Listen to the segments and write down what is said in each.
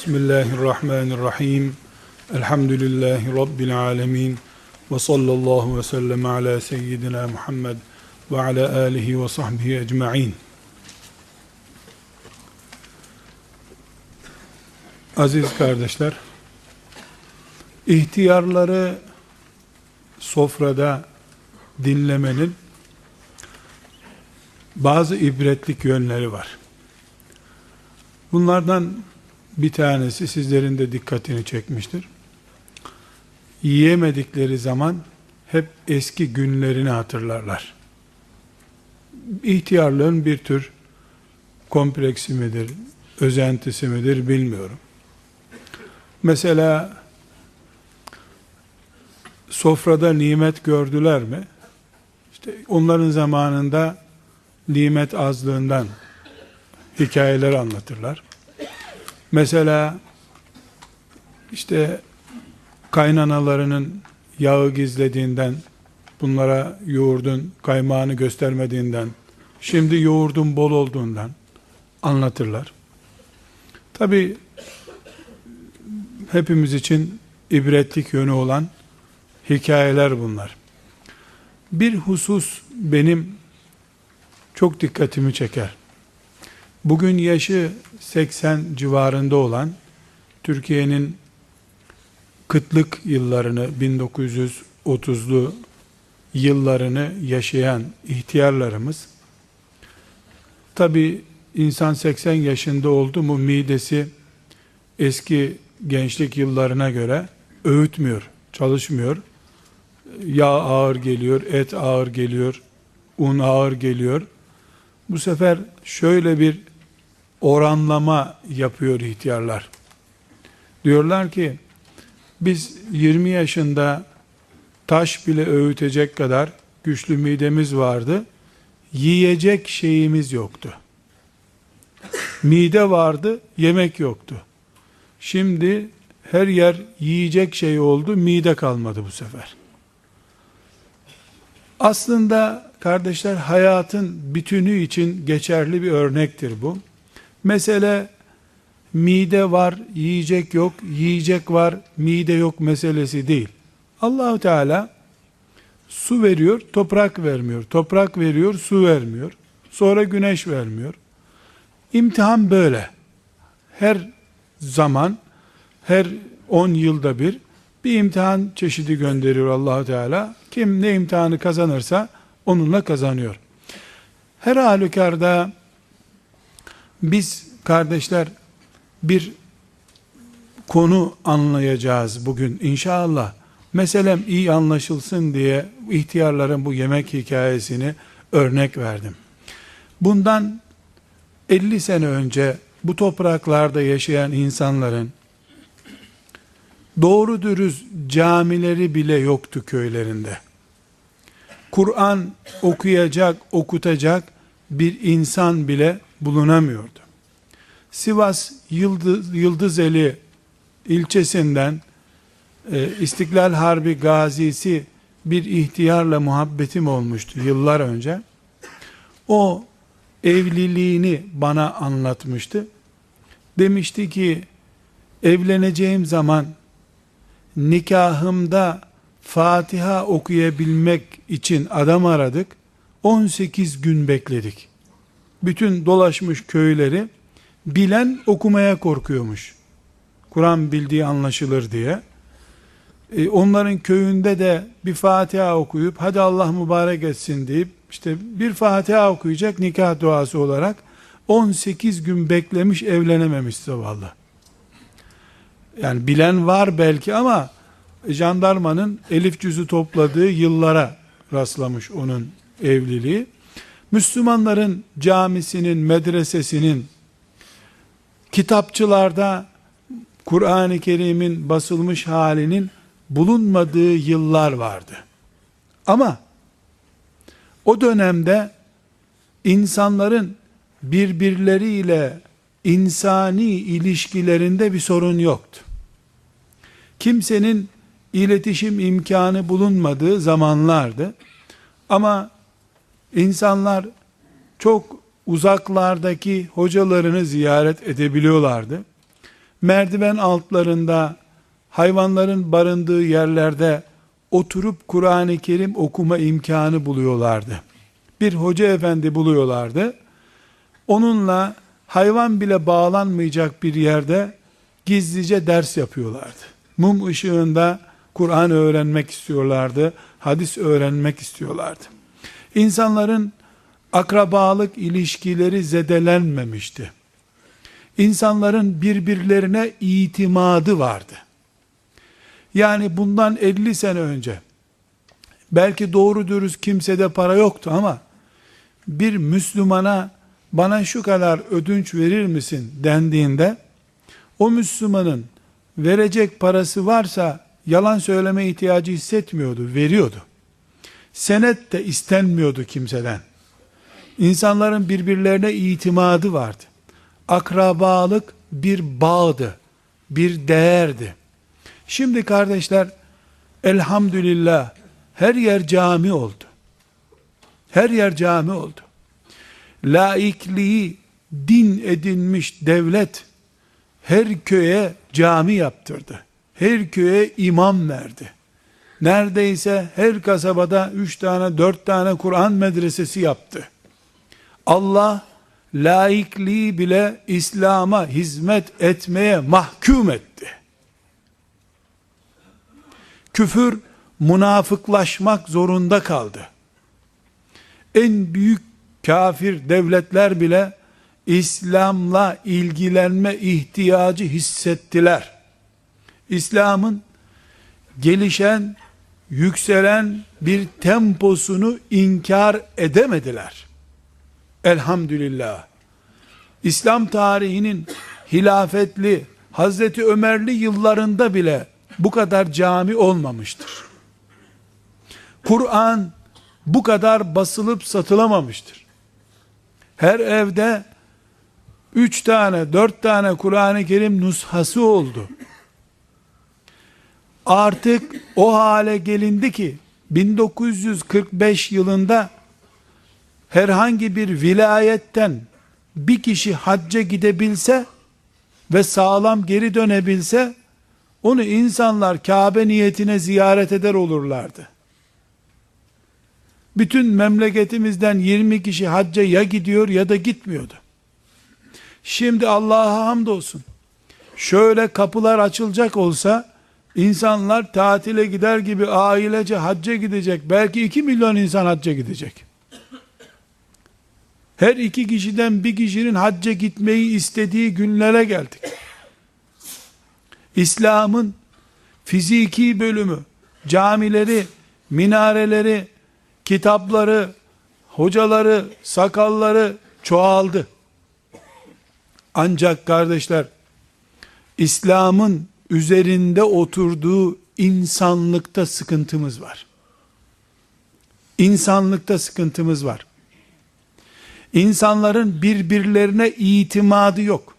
Bismillahirrahmanirrahim. Elhamdülillahi Rabbil alemin. Ve sallallahu ve sellem ala seyyidina Muhammed ve ala alihi ve sahbihi ecma'in. Aziz kardeşler, ihtiyarları sofrada dinlemenin bazı ibretlik yönleri var. Bunlardan bir tanesi sizlerin de dikkatini çekmiştir. Yiyemedikleri zaman hep eski günlerini hatırlarlar. İhtiyarlığın bir tür kompleksi midir, özentisi midir bilmiyorum. Mesela sofrada nimet gördüler mi? İşte onların zamanında nimet azlığından hikayeler anlatırlar. Mesela işte kaynanalarının yağı gizlediğinden, bunlara yoğurdun kaymağını göstermediğinden, şimdi yoğurdun bol olduğundan anlatırlar. Tabi hepimiz için ibretlik yönü olan hikayeler bunlar. Bir husus benim çok dikkatimi çeker. Bugün yaşı 80 civarında olan Türkiye'nin kıtlık yıllarını 1930'lu yıllarını yaşayan ihtiyarlarımız tabi insan 80 yaşında oldu mu midesi eski gençlik yıllarına göre öğütmüyor, çalışmıyor. Yağ ağır geliyor, et ağır geliyor, un ağır geliyor. Bu sefer şöyle bir oranlama yapıyor ihtiyarlar. Diyorlar ki biz 20 yaşında taş bile öğütecek kadar güçlü midemiz vardı. Yiyecek şeyimiz yoktu. Mide vardı, yemek yoktu. Şimdi her yer yiyecek şey oldu, mide kalmadı bu sefer. Aslında kardeşler hayatın bütünü için geçerli bir örnektir bu. Mesele mide var, yiyecek yok, yiyecek var, mide yok meselesi değil. Allahu Teala su veriyor, toprak vermiyor. Toprak veriyor, su vermiyor. Sonra güneş vermiyor. İmtihan böyle. Her zaman, her 10 yılda bir bir imtihan çeşidi gönderiyor Allahu Teala. Kim ne imtihanı kazanırsa onunla kazanıyor. Her halükarda biz kardeşler bir konu anlayacağız bugün inşallah. Meselem iyi anlaşılsın diye ihtiyarların bu yemek hikayesini örnek verdim. Bundan 50 sene önce bu topraklarda yaşayan insanların doğru dürüst camileri bile yoktu köylerinde. Kur'an okuyacak, okutacak bir insan bile bulunamıyordu. Sivas Yıldız, Yıldızeli ilçesinden e, İstiklal Harbi gazisi bir ihtiyarla muhabbetim olmuştu yıllar önce. O evliliğini bana anlatmıştı. Demişti ki evleneceğim zaman nikahımda Fatiha okuyabilmek için adam aradık. 18 gün bekledik. Bütün dolaşmış köyleri bilen okumaya korkuyormuş. Kur'an bildiği anlaşılır diye. E, onların köyünde de bir Fatiha okuyup hadi Allah mübarek etsin deyip işte bir Fatiha okuyacak nikah duası olarak 18 gün beklemiş evlenememiş zavallı. Yani bilen var belki ama jandarmanın elif cüzü topladığı yıllara rastlamış onun evliliği. Müslümanların camisinin, medresesinin, kitapçılarda Kur'an-ı Kerim'in basılmış halinin bulunmadığı yıllar vardı. Ama o dönemde insanların birbirleriyle insani ilişkilerinde bir sorun yoktu. Kimsenin iletişim imkanı bulunmadığı zamanlardı. Ama insanlar çok uzaklardaki hocalarını ziyaret edebiliyorlardı. merdiven altlarında, hayvanların barındığı yerlerde oturup Kur'an-ı Kerim okuma imkanı buluyorlardı. Bir hoca efendi buluyorlardı. Onunla hayvan bile bağlanmayacak bir yerde gizlice ders yapıyorlardı. Mum ışığında Kur'an öğrenmek istiyorlardı, hadis öğrenmek istiyorlardı. İnsanların akrabalık ilişkileri zedelenmemişti. İnsanların birbirlerine itimadı vardı. Yani bundan 50 sene önce belki doğru dürüst kimsede para yoktu ama bir Müslümana bana şu kadar ödünç verir misin dendiğinde o Müslümanın verecek parası varsa yalan söyleme ihtiyacı hissetmiyordu, veriyordu. Senet de istenmiyordu kimseden. İnsanların birbirlerine itimadı vardı. Akrabalık bir bağdı, bir değerdi. Şimdi kardeşler, elhamdülillah her yer cami oldu. Her yer cami oldu. Laikliği din edinmiş devlet her köye cami yaptırdı. Her köye imam verdi. Neredeyse her kasabada üç tane dört tane Kur'an medresesi yaptı. Allah laikliği bile İslam'a hizmet etmeye mahkum etti. Küfür münafıklaşmak zorunda kaldı. En büyük kafir devletler bile İslam'la ilgilenme ihtiyacı hissettiler. İslam'ın gelişen, yükselen bir temposunu inkar edemediler. Elhamdülillah. İslam tarihinin hilafetli, Hazreti Ömerli yıllarında bile bu kadar cami olmamıştır. Kur'an bu kadar basılıp satılamamıştır. Her evde üç tane, dört tane Kur'an-ı Kerim nushası oldu. Artık o hale gelindi ki 1945 yılında herhangi bir vilayetten bir kişi hacca gidebilse ve sağlam geri dönebilse onu insanlar Kabe niyetine ziyaret eder olurlardı. Bütün memleketimizden 20 kişi hacca ya gidiyor ya da gitmiyordu. Şimdi Allah'a hamdolsun. Şöyle kapılar açılacak olsa insanlar tatile gider gibi ailece hacca gidecek. Belki 2 milyon insan hacca gidecek. Her iki kişiden bir kişinin hacca gitmeyi istediği günlere geldik. İslam'ın fiziki bölümü, camileri, minareleri, kitapları, hocaları, sakalları çoğaldı. Ancak kardeşler, İslam'ın üzerinde oturduğu insanlıkta sıkıntımız var. İnsanlıkta sıkıntımız var. İnsanların birbirlerine itimadı yok.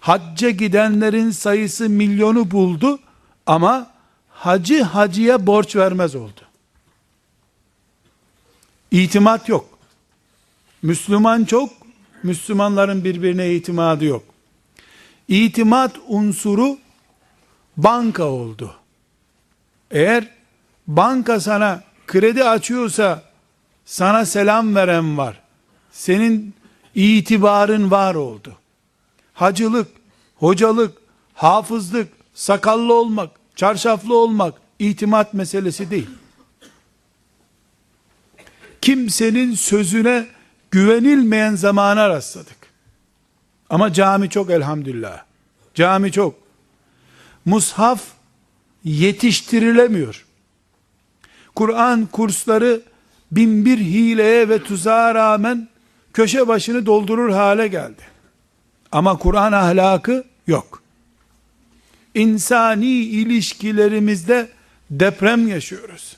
Hacca gidenlerin sayısı milyonu buldu ama hacı hacıya borç vermez oldu. İtimat yok. Müslüman çok, Müslümanların birbirine itimadı yok. İtimat unsuru banka oldu. Eğer banka sana kredi açıyorsa sana selam veren var. Senin itibarın var oldu. Hacılık, hocalık, hafızlık, sakallı olmak, çarşaflı olmak itimat meselesi değil. Kimsenin sözüne güvenilmeyen zamana rastladık. Ama cami çok elhamdülillah. Cami çok. Mushaf yetiştirilemiyor. Kur'an kursları bin bir hileye ve tuzağa rağmen köşe başını doldurur hale geldi. Ama Kur'an ahlakı yok. İnsani ilişkilerimizde deprem yaşıyoruz.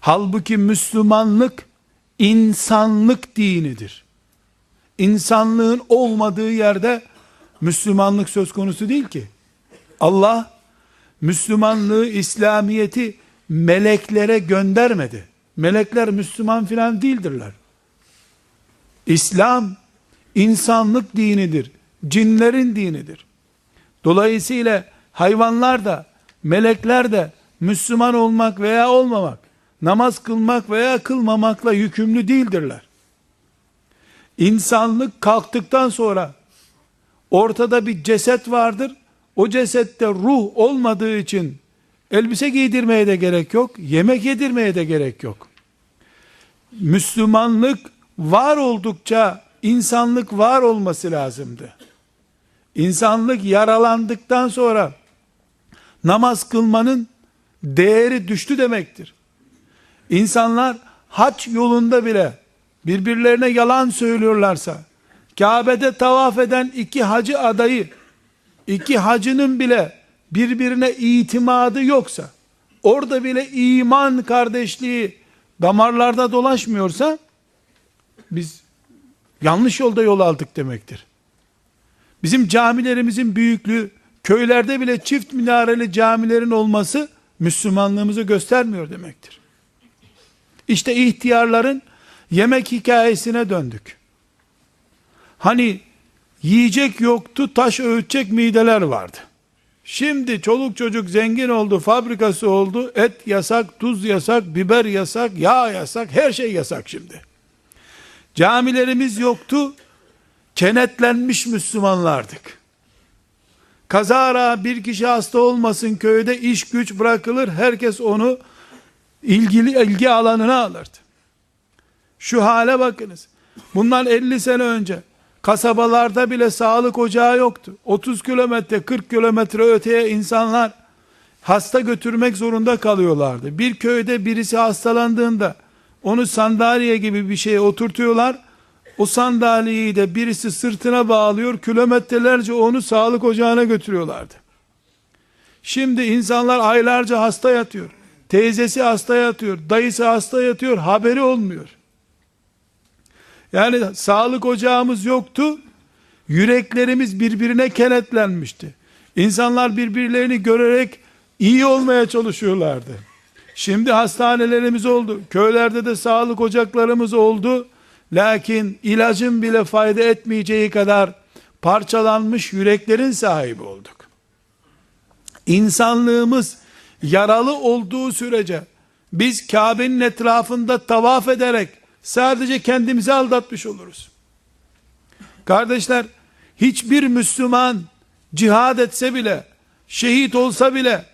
Halbuki Müslümanlık insanlık dinidir. İnsanlığın olmadığı yerde Müslümanlık söz konusu değil ki. Allah Müslümanlığı, İslamiyeti meleklere göndermedi. Melekler Müslüman filan değildirler. İslam insanlık dinidir. cinlerin dinidir. Dolayısıyla hayvanlar da, melekler de Müslüman olmak veya olmamak, namaz kılmak veya kılmamakla yükümlü değildirler. İnsanlık kalktıktan sonra ortada bir ceset vardır. O cesette ruh olmadığı için elbise giydirmeye de gerek yok, yemek yedirmeye de gerek yok. Müslümanlık var oldukça insanlık var olması lazımdı. İnsanlık yaralandıktan sonra namaz kılmanın değeri düştü demektir. İnsanlar haç yolunda bile birbirlerine yalan söylüyorlarsa, Kabe'de tavaf eden iki hacı adayı, iki hacının bile birbirine itimadı yoksa, orada bile iman kardeşliği damarlarda dolaşmıyorsa, biz yanlış yolda yol aldık demektir. Bizim camilerimizin büyüklüğü, köylerde bile çift minareli camilerin olması, Müslümanlığımızı göstermiyor demektir. İşte ihtiyarların yemek hikayesine döndük. Hani yiyecek yoktu, taş öğütecek mideler vardı. Şimdi çoluk çocuk zengin oldu, fabrikası oldu, et yasak, tuz yasak, biber yasak, yağ yasak, her şey yasak şimdi. Camilerimiz yoktu, kenetlenmiş Müslümanlardık. Kazara bir kişi hasta olmasın köyde iş güç bırakılır, herkes onu ilgili ilgi alanına alırdı. Şu hale bakınız. Bundan 50 sene önce kasabalarda bile sağlık ocağı yoktu. 30 kilometre 40 kilometre öteye insanlar hasta götürmek zorunda kalıyorlardı. Bir köyde birisi hastalandığında onu sandalye gibi bir şeye oturtuyorlar. O sandalyeyi de birisi sırtına bağlıyor. Kilometrelerce onu sağlık ocağına götürüyorlardı. Şimdi insanlar aylarca hasta yatıyor. Teyzesi hasta yatıyor. Dayısı hasta yatıyor. Haberi olmuyor. Yani sağlık ocağımız yoktu. Yüreklerimiz birbirine kenetlenmişti. İnsanlar birbirlerini görerek iyi olmaya çalışıyorlardı. Şimdi hastanelerimiz oldu. Köylerde de sağlık ocaklarımız oldu. Lakin ilacın bile fayda etmeyeceği kadar parçalanmış yüreklerin sahibi olduk. İnsanlığımız yaralı olduğu sürece biz Kabe'nin etrafında tavaf ederek sadece kendimizi aldatmış oluruz. Kardeşler, hiçbir Müslüman cihad etse bile, şehit olsa bile,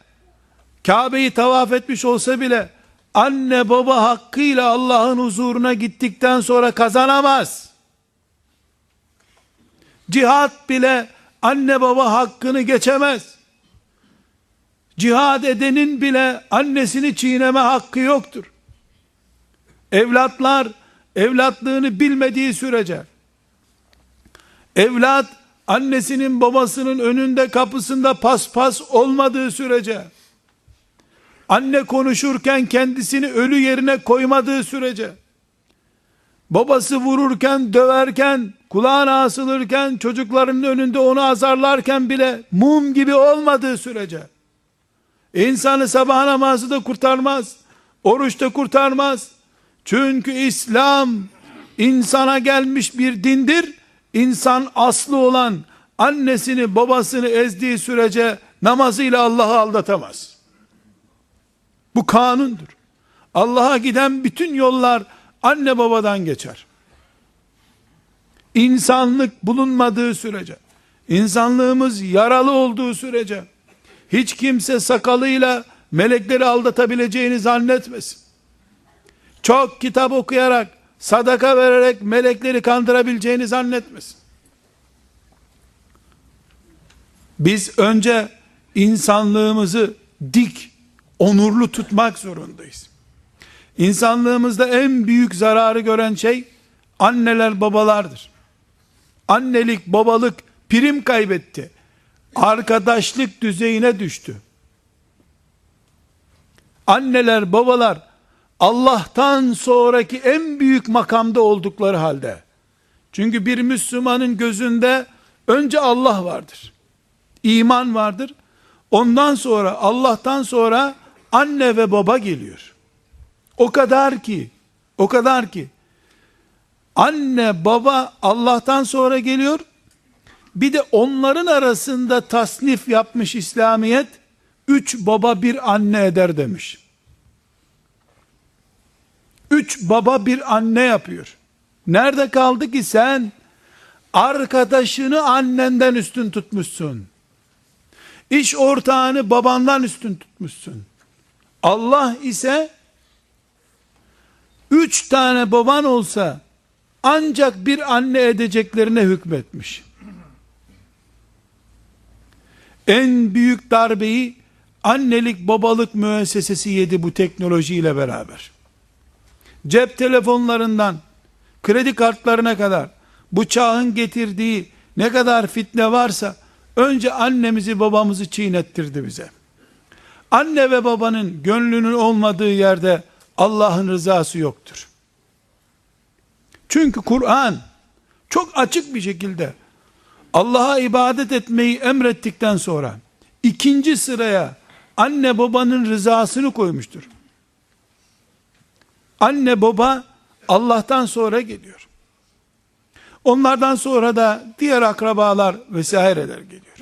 Kabe'yi tavaf etmiş olsa bile, anne baba hakkıyla Allah'ın huzuruna gittikten sonra kazanamaz. Cihad bile anne baba hakkını geçemez. Cihad edenin bile annesini çiğneme hakkı yoktur. Evlatlar evlatlığını bilmediği sürece evlat annesinin babasının önünde kapısında paspas olmadığı sürece anne konuşurken kendisini ölü yerine koymadığı sürece babası vururken döverken kulağına asılırken çocuklarının önünde onu azarlarken bile mum gibi olmadığı sürece insanı sabah namazı da kurtarmaz oruç da kurtarmaz çünkü İslam insana gelmiş bir dindir. İnsan aslı olan annesini babasını ezdiği sürece namazıyla Allah'ı aldatamaz. Bu kanundur. Allah'a giden bütün yollar anne babadan geçer. İnsanlık bulunmadığı sürece, insanlığımız yaralı olduğu sürece, hiç kimse sakalıyla melekleri aldatabileceğini zannetmesin çok kitap okuyarak, sadaka vererek melekleri kandırabileceğini zannetmesin. Biz önce insanlığımızı dik, onurlu tutmak zorundayız. İnsanlığımızda en büyük zararı gören şey anneler babalardır. Annelik, babalık prim kaybetti. Arkadaşlık düzeyine düştü. Anneler, babalar Allah'tan sonraki en büyük makamda oldukları halde. Çünkü bir Müslümanın gözünde önce Allah vardır. İman vardır. Ondan sonra Allah'tan sonra anne ve baba geliyor. O kadar ki, o kadar ki anne baba Allah'tan sonra geliyor. Bir de onların arasında tasnif yapmış İslamiyet, üç baba bir anne eder demiş. Üç baba bir anne yapıyor. Nerede kaldı ki sen arkadaşını annenden üstün tutmuşsun. İş ortağını babandan üstün tutmuşsun. Allah ise üç tane baban olsa ancak bir anne edeceklerine hükmetmiş. En büyük darbeyi annelik babalık müessesesi yedi bu teknolojiyle beraber. Cep telefonlarından kredi kartlarına kadar bu çağın getirdiği ne kadar fitne varsa önce annemizi babamızı çiğnettirdi bize. Anne ve babanın gönlünün olmadığı yerde Allah'ın rızası yoktur. Çünkü Kur'an çok açık bir şekilde Allah'a ibadet etmeyi emrettikten sonra ikinci sıraya anne babanın rızasını koymuştur. Anne baba Allah'tan sonra geliyor. Onlardan sonra da diğer akrabalar vesaireler geliyor.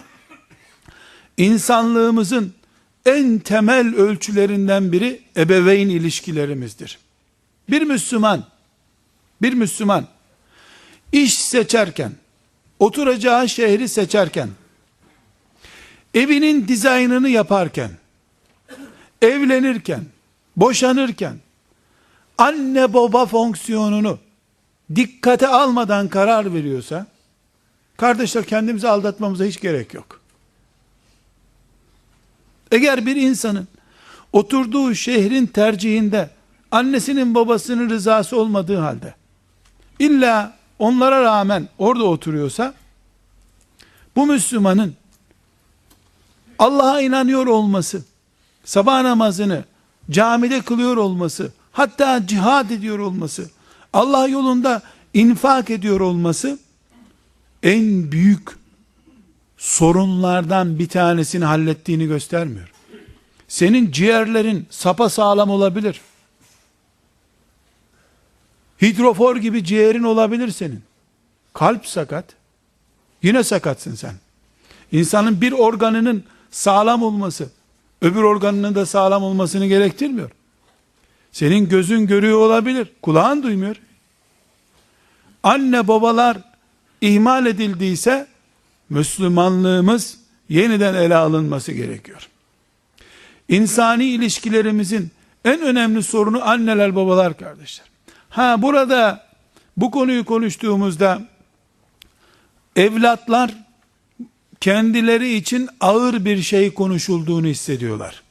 İnsanlığımızın en temel ölçülerinden biri ebeveyn ilişkilerimizdir. Bir Müslüman, bir Müslüman iş seçerken, oturacağı şehri seçerken, evinin dizaynını yaparken, evlenirken, boşanırken, anne baba fonksiyonunu dikkate almadan karar veriyorsa, kardeşler kendimizi aldatmamıza hiç gerek yok. Eğer bir insanın oturduğu şehrin tercihinde annesinin babasının rızası olmadığı halde illa onlara rağmen orada oturuyorsa bu Müslümanın Allah'a inanıyor olması, sabah namazını camide kılıyor olması, hatta cihad ediyor olması, Allah yolunda infak ediyor olması en büyük sorunlardan bir tanesini hallettiğini göstermiyor. Senin ciğerlerin sapa sağlam olabilir. Hidrofor gibi ciğerin olabilir senin. Kalp sakat. Yine sakatsın sen. İnsanın bir organının sağlam olması, öbür organının da sağlam olmasını gerektirmiyor. Senin gözün görüyor olabilir, kulağın duymuyor. Anne babalar ihmal edildiyse, Müslümanlığımız yeniden ele alınması gerekiyor. İnsani ilişkilerimizin en önemli sorunu anneler babalar kardeşler. Ha burada bu konuyu konuştuğumuzda evlatlar kendileri için ağır bir şey konuşulduğunu hissediyorlar.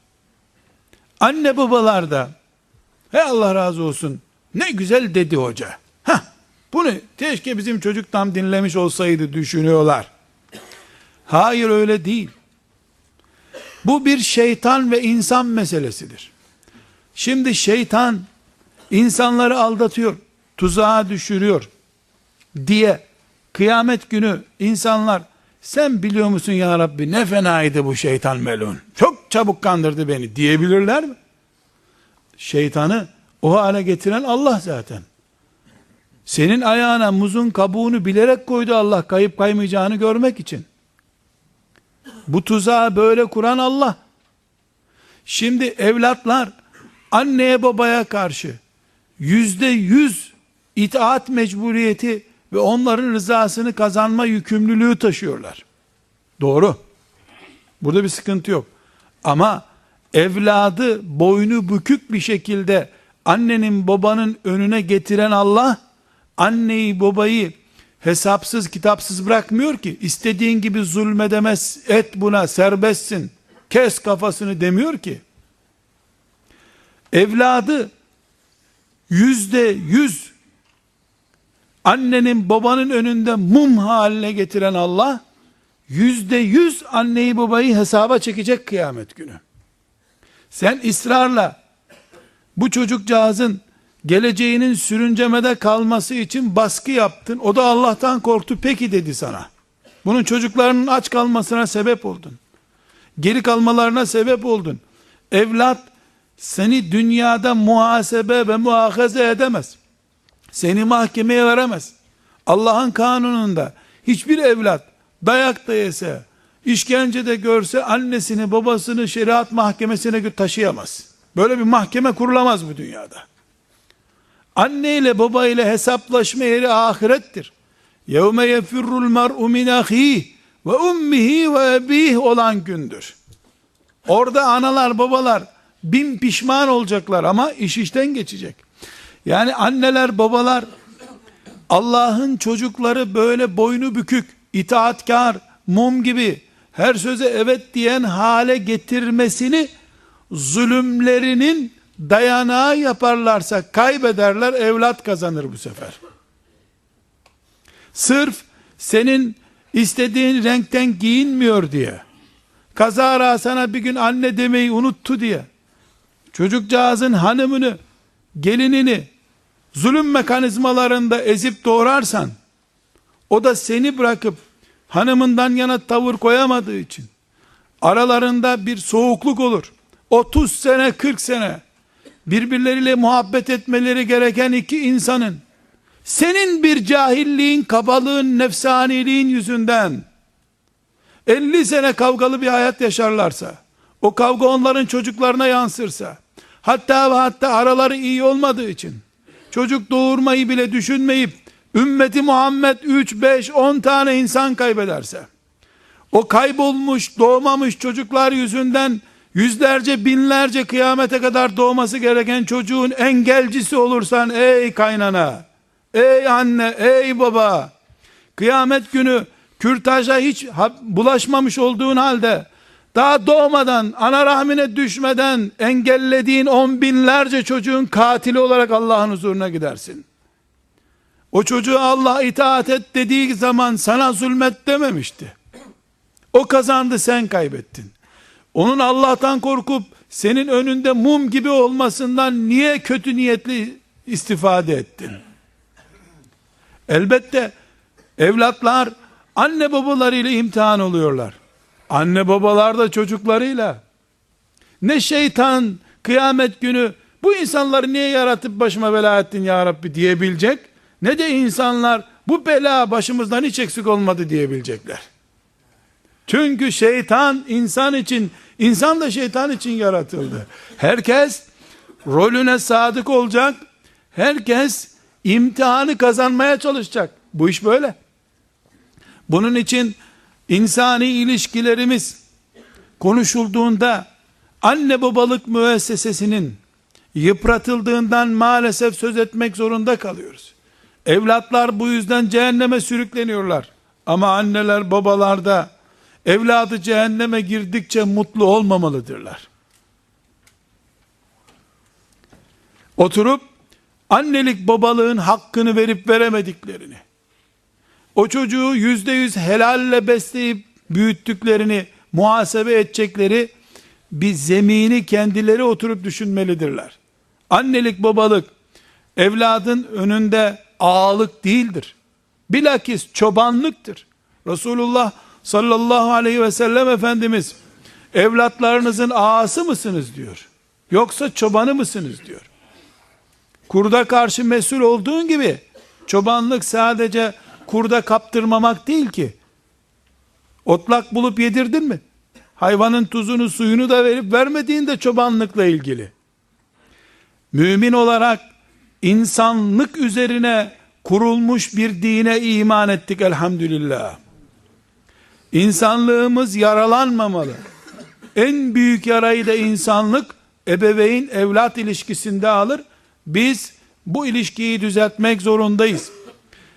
Anne babalar da he Allah razı olsun ne güzel dedi hoca. Ha bunu keşke bizim çocuk tam dinlemiş olsaydı düşünüyorlar. Hayır öyle değil. Bu bir şeytan ve insan meselesidir. Şimdi şeytan insanları aldatıyor, tuzağa düşürüyor diye kıyamet günü insanlar sen biliyor musun ya Rabbi ne fenaydı bu şeytan melun. Çok çabuk kandırdı beni diyebilirler mi? Şeytanı o hale getiren Allah zaten. Senin ayağına muzun kabuğunu bilerek koydu Allah kayıp kaymayacağını görmek için. Bu tuzağı böyle kuran Allah. Şimdi evlatlar anneye babaya karşı yüzde yüz itaat mecburiyeti ve onların rızasını kazanma yükümlülüğü taşıyorlar. Doğru. Burada bir sıkıntı yok. Ama evladı boynu bükük bir şekilde annenin babanın önüne getiren Allah, anneyi babayı hesapsız kitapsız bırakmıyor ki. İstediğin gibi zulmedemez, et buna serbestsin, kes kafasını demiyor ki. Evladı yüzde yüz annenin babanın önünde mum haline getiren Allah, yüzde yüz anneyi babayı hesaba çekecek kıyamet günü. Sen ısrarla bu çocukcağızın geleceğinin sürüncemede kalması için baskı yaptın. O da Allah'tan korktu. Peki dedi sana. Bunun çocuklarının aç kalmasına sebep oldun. Geri kalmalarına sebep oldun. Evlat seni dünyada muhasebe ve muhakaze edemez. Seni mahkemeye veremez. Allah'ın kanununda hiçbir evlat dayak da yese, işkence de görse annesini babasını şeriat mahkemesine taşıyamaz. Böyle bir mahkeme kurulamaz bu dünyada. Anne ile baba ile hesaplaşma yeri ahirettir. Yevme yefirrul mer'u min ve ummihi ve ebih olan gündür. Orada analar babalar bin pişman olacaklar ama iş işten geçecek. Yani anneler babalar Allah'ın çocukları böyle boynu bükük, itaatkar, mum gibi her söze evet diyen hale getirmesini zulümlerinin dayanağı yaparlarsa kaybederler, evlat kazanır bu sefer. Sırf senin istediğin renkten giyinmiyor diye, kazara sana bir gün anne demeyi unuttu diye, çocukcağızın hanımını, gelinini, zulüm mekanizmalarında ezip doğrarsan, o da seni bırakıp, hanımından yana tavır koyamadığı için, aralarında bir soğukluk olur. 30 sene, 40 sene, birbirleriyle muhabbet etmeleri gereken iki insanın, senin bir cahilliğin, kabalığın, nefsaniliğin yüzünden 50 sene kavgalı bir hayat yaşarlarsa, o kavga onların çocuklarına yansırsa, hatta ve hatta araları iyi olmadığı için, çocuk doğurmayı bile düşünmeyip, ümmeti Muhammed 3, 5, 10 tane insan kaybederse, o kaybolmuş, doğmamış çocuklar yüzünden, yüzlerce, binlerce kıyamete kadar doğması gereken çocuğun engelcisi olursan, ey kaynana, Ey anne, ey baba, kıyamet günü kürtaja hiç bulaşmamış olduğun halde, daha doğmadan, ana rahmine düşmeden engellediğin on binlerce çocuğun katili olarak Allah'ın huzuruna gidersin. O çocuğu Allah itaat et dediği zaman sana zulmet dememişti. O kazandı sen kaybettin. Onun Allah'tan korkup senin önünde mum gibi olmasından niye kötü niyetli istifade ettin? Elbette evlatlar anne babalarıyla imtihan oluyorlar. Anne babalar da çocuklarıyla. Ne şeytan kıyamet günü bu insanları niye yaratıp başıma bela ettin ya Rabbi diyebilecek. Ne de insanlar bu bela başımızdan hiç eksik olmadı diyebilecekler. Çünkü şeytan insan için, insan da şeytan için yaratıldı. Herkes rolüne sadık olacak. Herkes imtihanı kazanmaya çalışacak. Bu iş böyle. Bunun için insani ilişkilerimiz konuşulduğunda anne babalık müessesesinin yıpratıldığından maalesef söz etmek zorunda kalıyoruz. Evlatlar bu yüzden cehenneme sürükleniyorlar. Ama anneler babalar da evladı cehenneme girdikçe mutlu olmamalıdırlar. Oturup annelik babalığın hakkını verip veremediklerini, o çocuğu yüzde yüz helalle besleyip büyüttüklerini muhasebe edecekleri bir zemini kendileri oturup düşünmelidirler. Annelik babalık evladın önünde ağalık değildir. Bilakis çobanlıktır. Resulullah sallallahu aleyhi ve sellem Efendimiz evlatlarınızın ağası mısınız diyor. Yoksa çobanı mısınız diyor. Kurda karşı mesul olduğun gibi çobanlık sadece kurda kaptırmamak değil ki. Otlak bulup yedirdin mi? Hayvanın tuzunu suyunu da verip vermediğin de çobanlıkla ilgili. Mümin olarak insanlık üzerine kurulmuş bir dine iman ettik elhamdülillah. İnsanlığımız yaralanmamalı. En büyük yarayı da insanlık ebeveyn evlat ilişkisinde alır. Biz bu ilişkiyi düzeltmek zorundayız.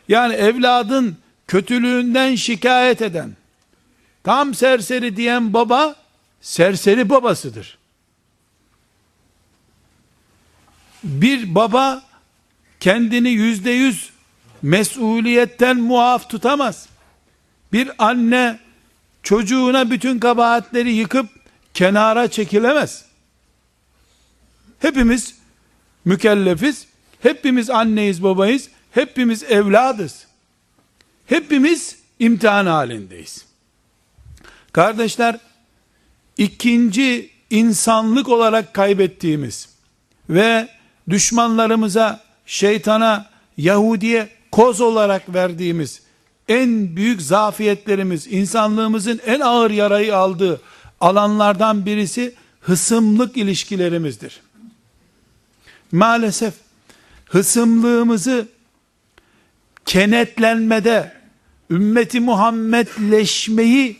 Yani evladın kötülüğünden şikayet eden, tam serseri diyen baba, serseri babasıdır. Bir baba, kendini yüzde yüz mesuliyetten muaf tutamaz. Bir anne, çocuğuna bütün kabahatleri yıkıp, kenara çekilemez. Hepimiz mükellefiz. Hepimiz anneyiz babayız. Hepimiz evladız. Hepimiz imtihan halindeyiz. Kardeşler, ikinci insanlık olarak kaybettiğimiz ve düşmanlarımıza, şeytana, Yahudiye koz olarak verdiğimiz en büyük zafiyetlerimiz, insanlığımızın en ağır yarayı aldığı alanlardan birisi hısımlık ilişkilerimizdir. Maalesef hısımlığımızı kenetlenmede, ümmeti Muhammedleşmeyi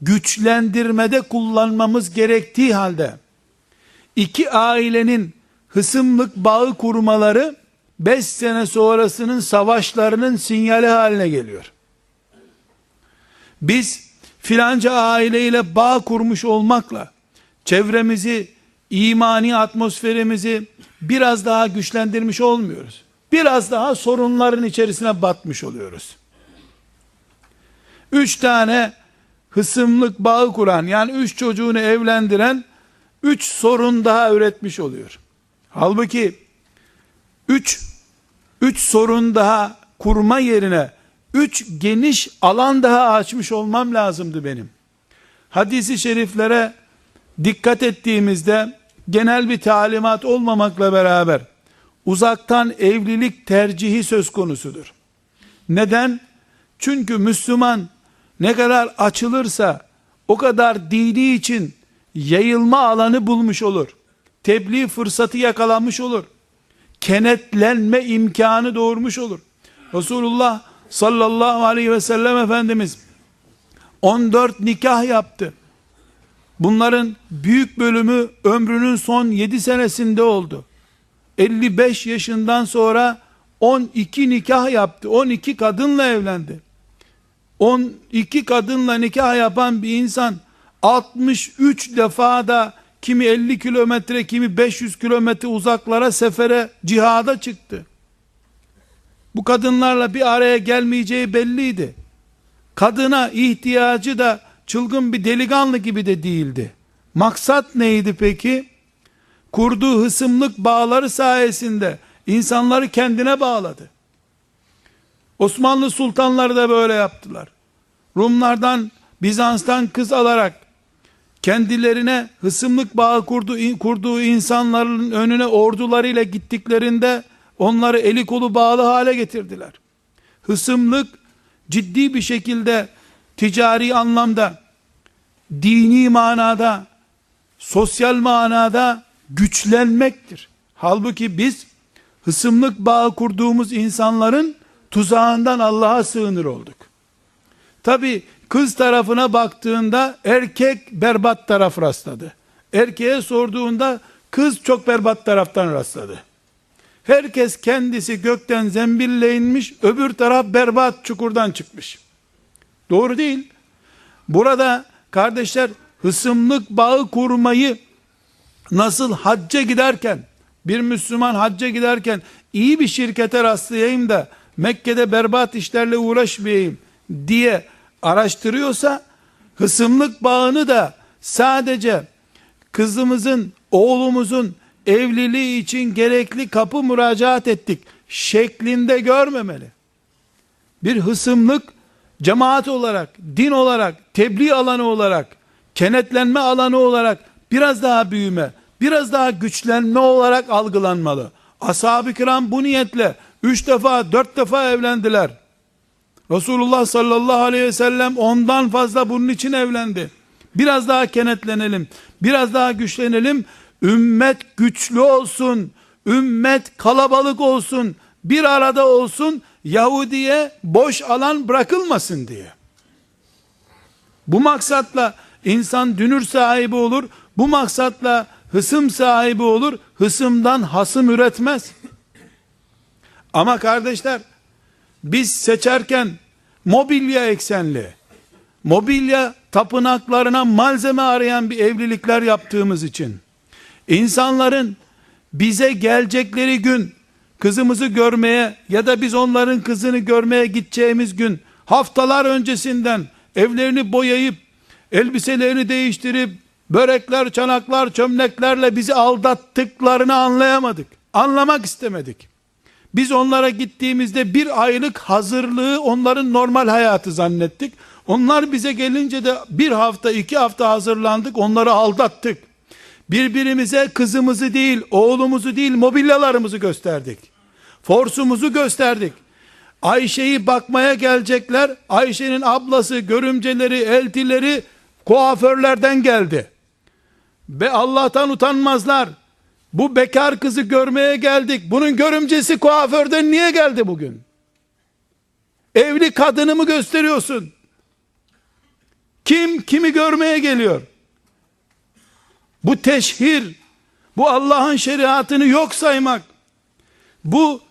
güçlendirmede kullanmamız gerektiği halde, iki ailenin hısımlık bağı kurmaları, beş sene sonrasının savaşlarının sinyali haline geliyor. Biz filanca aileyle bağ kurmuş olmakla, çevremizi, imani atmosferimizi biraz daha güçlendirmiş olmuyoruz. Biraz daha sorunların içerisine batmış oluyoruz. Üç tane hısımlık bağı kuran, yani üç çocuğunu evlendiren, üç sorun daha üretmiş oluyor. Halbuki üç, üç sorun daha kurma yerine, üç geniş alan daha açmış olmam lazımdı benim. Hadisi şeriflere dikkat ettiğimizde, genel bir talimat olmamakla beraber, uzaktan evlilik tercihi söz konusudur. Neden? Çünkü Müslüman ne kadar açılırsa o kadar dini için yayılma alanı bulmuş olur. Tebliğ fırsatı yakalanmış olur. Kenetlenme imkanı doğurmuş olur. Resulullah sallallahu aleyhi ve sellem Efendimiz 14 nikah yaptı. Bunların büyük bölümü ömrünün son 7 senesinde oldu. 55 yaşından sonra 12 nikah yaptı. 12 kadınla evlendi. 12 kadınla nikah yapan bir insan 63 defa da kimi 50 kilometre kimi 500 kilometre uzaklara sefere cihada çıktı. Bu kadınlarla bir araya gelmeyeceği belliydi. Kadına ihtiyacı da çılgın bir delikanlı gibi de değildi. Maksat neydi peki? Kurduğu hısımlık bağları sayesinde insanları kendine bağladı. Osmanlı sultanları da böyle yaptılar. Rumlardan, Bizans'tan kız alarak kendilerine hısımlık bağı kurdu, kurduğu insanların önüne ordularıyla gittiklerinde onları eli kolu bağlı hale getirdiler. Hısımlık ciddi bir şekilde ticari anlamda, dini manada, sosyal manada güçlenmektir. Halbuki biz hısımlık bağı kurduğumuz insanların tuzağından Allah'a sığınır olduk. Tabi kız tarafına baktığında erkek berbat taraf rastladı. Erkeğe sorduğunda kız çok berbat taraftan rastladı. Herkes kendisi gökten zembille inmiş, öbür taraf berbat çukurdan çıkmış. Doğru değil. Burada kardeşler hısımlık bağı kurmayı nasıl hacca giderken bir Müslüman hacca giderken iyi bir şirkete rastlayayım da Mekke'de berbat işlerle uğraşmayayım diye araştırıyorsa hısımlık bağını da sadece kızımızın, oğlumuzun evliliği için gerekli kapı müracaat ettik şeklinde görmemeli. Bir hısımlık cemaat olarak, din olarak, tebliğ alanı olarak, kenetlenme alanı olarak biraz daha büyüme, biraz daha güçlenme olarak algılanmalı. Ashab-ı kiram bu niyetle üç defa, dört defa evlendiler. Resulullah sallallahu aleyhi ve sellem ondan fazla bunun için evlendi. Biraz daha kenetlenelim, biraz daha güçlenelim. Ümmet güçlü olsun, ümmet kalabalık olsun, bir arada olsun, Yahudi'ye boş alan bırakılmasın diye. Bu maksatla insan dünür sahibi olur, bu maksatla hısım sahibi olur, hısımdan hasım üretmez. Ama kardeşler, biz seçerken mobilya eksenli, mobilya tapınaklarına malzeme arayan bir evlilikler yaptığımız için, insanların bize gelecekleri gün, kızımızı görmeye ya da biz onların kızını görmeye gideceğimiz gün, haftalar öncesinden evlerini boyayıp, elbiselerini değiştirip, börekler, çanaklar, çömleklerle bizi aldattıklarını anlayamadık. Anlamak istemedik. Biz onlara gittiğimizde bir aylık hazırlığı onların normal hayatı zannettik. Onlar bize gelince de bir hafta iki hafta hazırlandık onları aldattık. Birbirimize kızımızı değil oğlumuzu değil mobilyalarımızı gösterdik. Forsumuzu gösterdik. Ayşe'yi bakmaya gelecekler. Ayşe'nin ablası, görümceleri, eltileri kuaförlerden geldi. Ve Allah'tan utanmazlar. Bu bekar kızı görmeye geldik. Bunun görümcesi kuaförden niye geldi bugün? Evli kadını mı gösteriyorsun? Kim kimi görmeye geliyor? Bu teşhir, bu Allah'ın şeriatını yok saymak, bu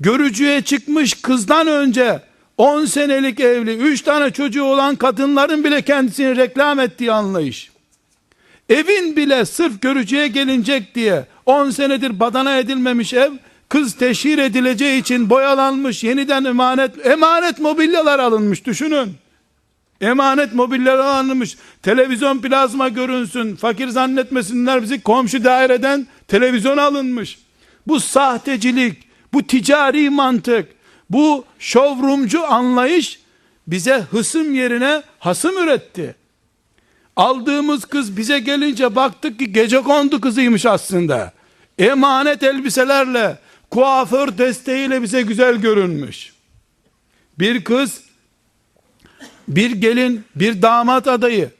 görücüye çıkmış kızdan önce 10 senelik evli, 3 tane çocuğu olan kadınların bile kendisini reklam ettiği anlayış. Evin bile sırf görücüye gelinecek diye 10 senedir badana edilmemiş ev, kız teşhir edileceği için boyalanmış, yeniden emanet, emanet mobilyalar alınmış düşünün. Emanet mobilyalar alınmış. Televizyon plazma görünsün. Fakir zannetmesinler bizi komşu daireden televizyon alınmış. Bu sahtecilik, bu ticari mantık, bu şovrumcu anlayış bize hısım yerine hasım üretti. Aldığımız kız bize gelince baktık ki gece kondu kızıymış aslında. Emanet elbiselerle, kuaför desteğiyle bize güzel görünmüş. Bir kız, bir gelin, bir damat adayı,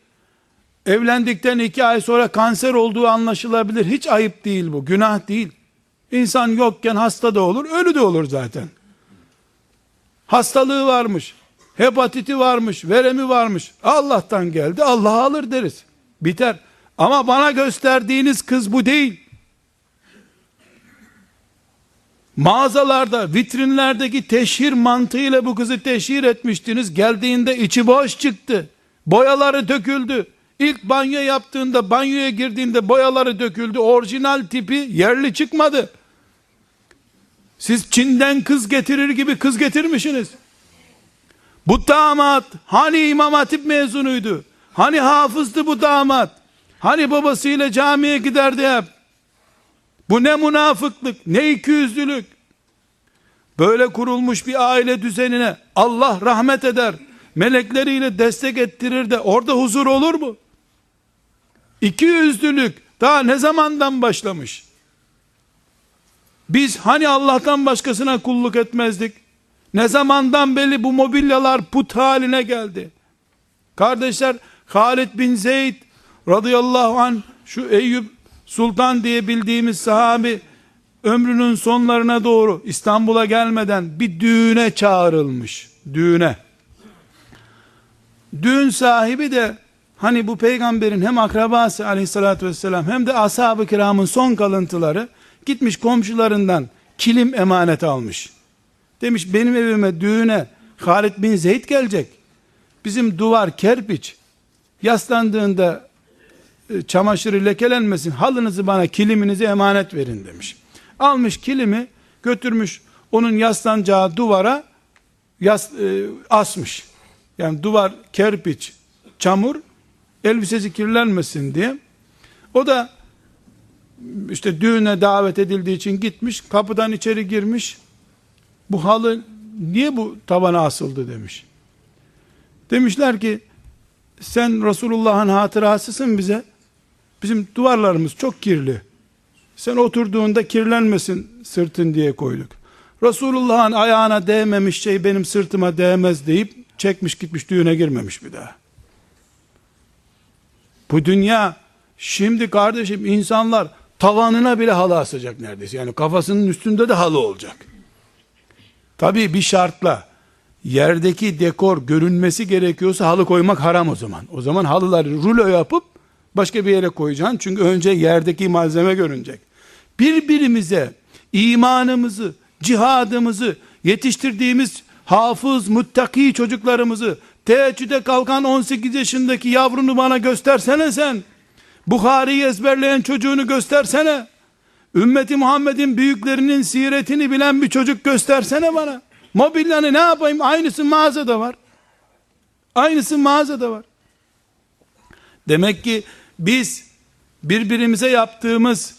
evlendikten iki ay sonra kanser olduğu anlaşılabilir. Hiç ayıp değil bu, günah değil. İnsan yokken hasta da olur, ölü de olur zaten. Hastalığı varmış, hepatiti varmış, veremi varmış. Allah'tan geldi, Allah alır deriz. Biter. Ama bana gösterdiğiniz kız bu değil. Mağazalarda, vitrinlerdeki teşhir mantığıyla bu kızı teşhir etmiştiniz. Geldiğinde içi boş çıktı. Boyaları döküldü. İlk banyo yaptığında, banyoya girdiğinde boyaları döküldü. Orijinal tipi yerli çıkmadı. Siz Çin'den kız getirir gibi kız getirmişsiniz. Bu damat hani İmam Hatip mezunuydu? Hani hafızdı bu damat? Hani babasıyla camiye giderdi hep? Bu ne münafıklık, ne ikiyüzlülük. Böyle kurulmuş bir aile düzenine Allah rahmet eder. Melekleriyle destek ettirir de orada huzur olur mu? İkiyüzlülük daha ne zamandan başlamış? Biz hani Allah'tan başkasına kulluk etmezdik? Ne zamandan beri bu mobilyalar put haline geldi? Kardeşler Halid bin Zeyd radıyallahu an şu Eyüp Sultan diye bildiğimiz sahabi ömrünün sonlarına doğru İstanbul'a gelmeden bir düğüne çağrılmış. Düğüne. Düğün sahibi de hani bu peygamberin hem akrabası aleyhissalatü vesselam hem de ashab-ı kiramın son kalıntıları gitmiş komşularından kilim emanet almış. Demiş benim evime düğüne Halid bin Zeyd gelecek. Bizim duvar kerpiç. Yaslandığında çamaşırı lekelenmesin. Halınızı bana kiliminizi emanet verin demiş. Almış kilimi götürmüş onun yaslanacağı duvara yas, e, asmış. Yani duvar kerpiç, çamur elbisesi kirlenmesin diye. O da işte düğüne davet edildiği için gitmiş. Kapıdan içeri girmiş. Bu halı niye bu tavana asıldı demiş. Demişler ki sen Resulullah'ın hatırasısın bize. Bizim duvarlarımız çok kirli. Sen oturduğunda kirlenmesin sırtın diye koyduk. Resulullah'ın ayağına değmemiş şey benim sırtıma değmez deyip çekmiş gitmiş düğüne girmemiş bir daha. Bu dünya şimdi kardeşim insanlar tavanına bile halı asacak neredeyse. Yani kafasının üstünde de halı olacak. Tabii bir şartla yerdeki dekor görünmesi gerekiyorsa halı koymak haram o zaman. O zaman halıları rulo yapıp başka bir yere koyacaksın. Çünkü önce yerdeki malzeme görünecek. Birbirimize imanımızı, cihadımızı, yetiştirdiğimiz hafız, muttaki çocuklarımızı, teheccüde kalkan 18 yaşındaki yavrunu bana göstersene sen. Bukhari'yi ezberleyen çocuğunu göstersene. Ümmeti Muhammed'in büyüklerinin siretini bilen bir çocuk göstersene bana. Mobilyanı ne yapayım? Aynısı mağazada var. Aynısı mağazada var. Demek ki biz birbirimize yaptığımız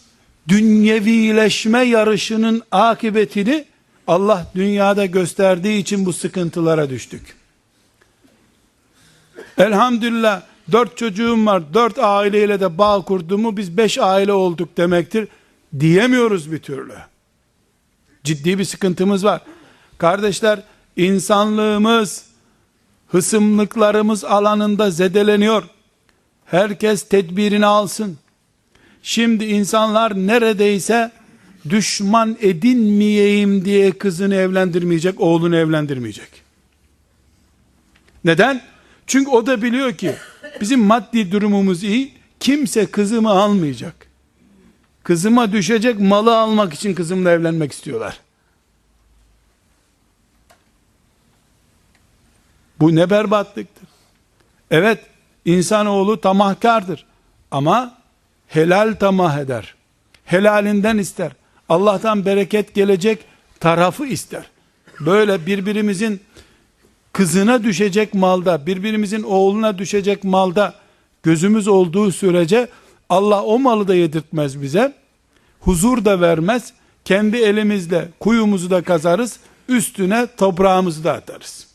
dünyevileşme yarışının akıbetini Allah dünyada gösterdiği için bu sıkıntılara düştük. Elhamdülillah dört çocuğum var, dört aileyle de bağ kurduğumu biz beş aile olduk demektir. Diyemiyoruz bir türlü. Ciddi bir sıkıntımız var. Kardeşler insanlığımız, hısımlıklarımız alanında zedeleniyor. Herkes tedbirini alsın. Şimdi insanlar neredeyse düşman edinmeyeyim diye kızını evlendirmeyecek, oğlunu evlendirmeyecek. Neden? Çünkü o da biliyor ki bizim maddi durumumuz iyi, kimse kızımı almayacak. Kızıma düşecek malı almak için kızımla evlenmek istiyorlar. Bu ne berbatlıktır. Evet, insanoğlu tamahkardır. Ama helal tamah eder. Helalinden ister. Allah'tan bereket gelecek tarafı ister. Böyle birbirimizin kızına düşecek malda, birbirimizin oğluna düşecek malda gözümüz olduğu sürece Allah o malı da yedirtmez bize. Huzur da vermez. Kendi elimizle kuyumuzu da kazarız. Üstüne toprağımızı da atarız.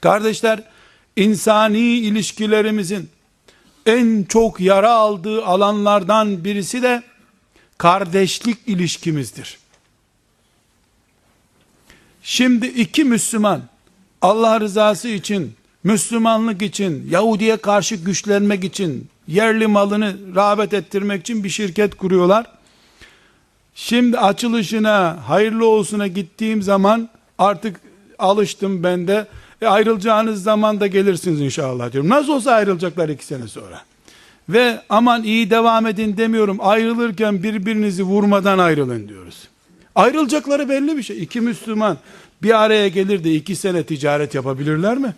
Kardeşler, insani ilişkilerimizin en çok yara aldığı alanlardan birisi de kardeşlik ilişkimizdir. Şimdi iki Müslüman Allah rızası için, Müslümanlık için, Yahudi'ye karşı güçlenmek için, yerli malını rağbet ettirmek için bir şirket kuruyorlar. Şimdi açılışına, hayırlı olsuna gittiğim zaman artık alıştım ben de. E ayrılacağınız zaman da gelirsiniz inşallah diyorum. Nasıl olsa ayrılacaklar iki sene sonra. Ve aman iyi devam edin demiyorum. Ayrılırken birbirinizi vurmadan ayrılın diyoruz. Ayrılacakları belli bir şey. İki Müslüman bir araya gelir de iki sene ticaret yapabilirler mi?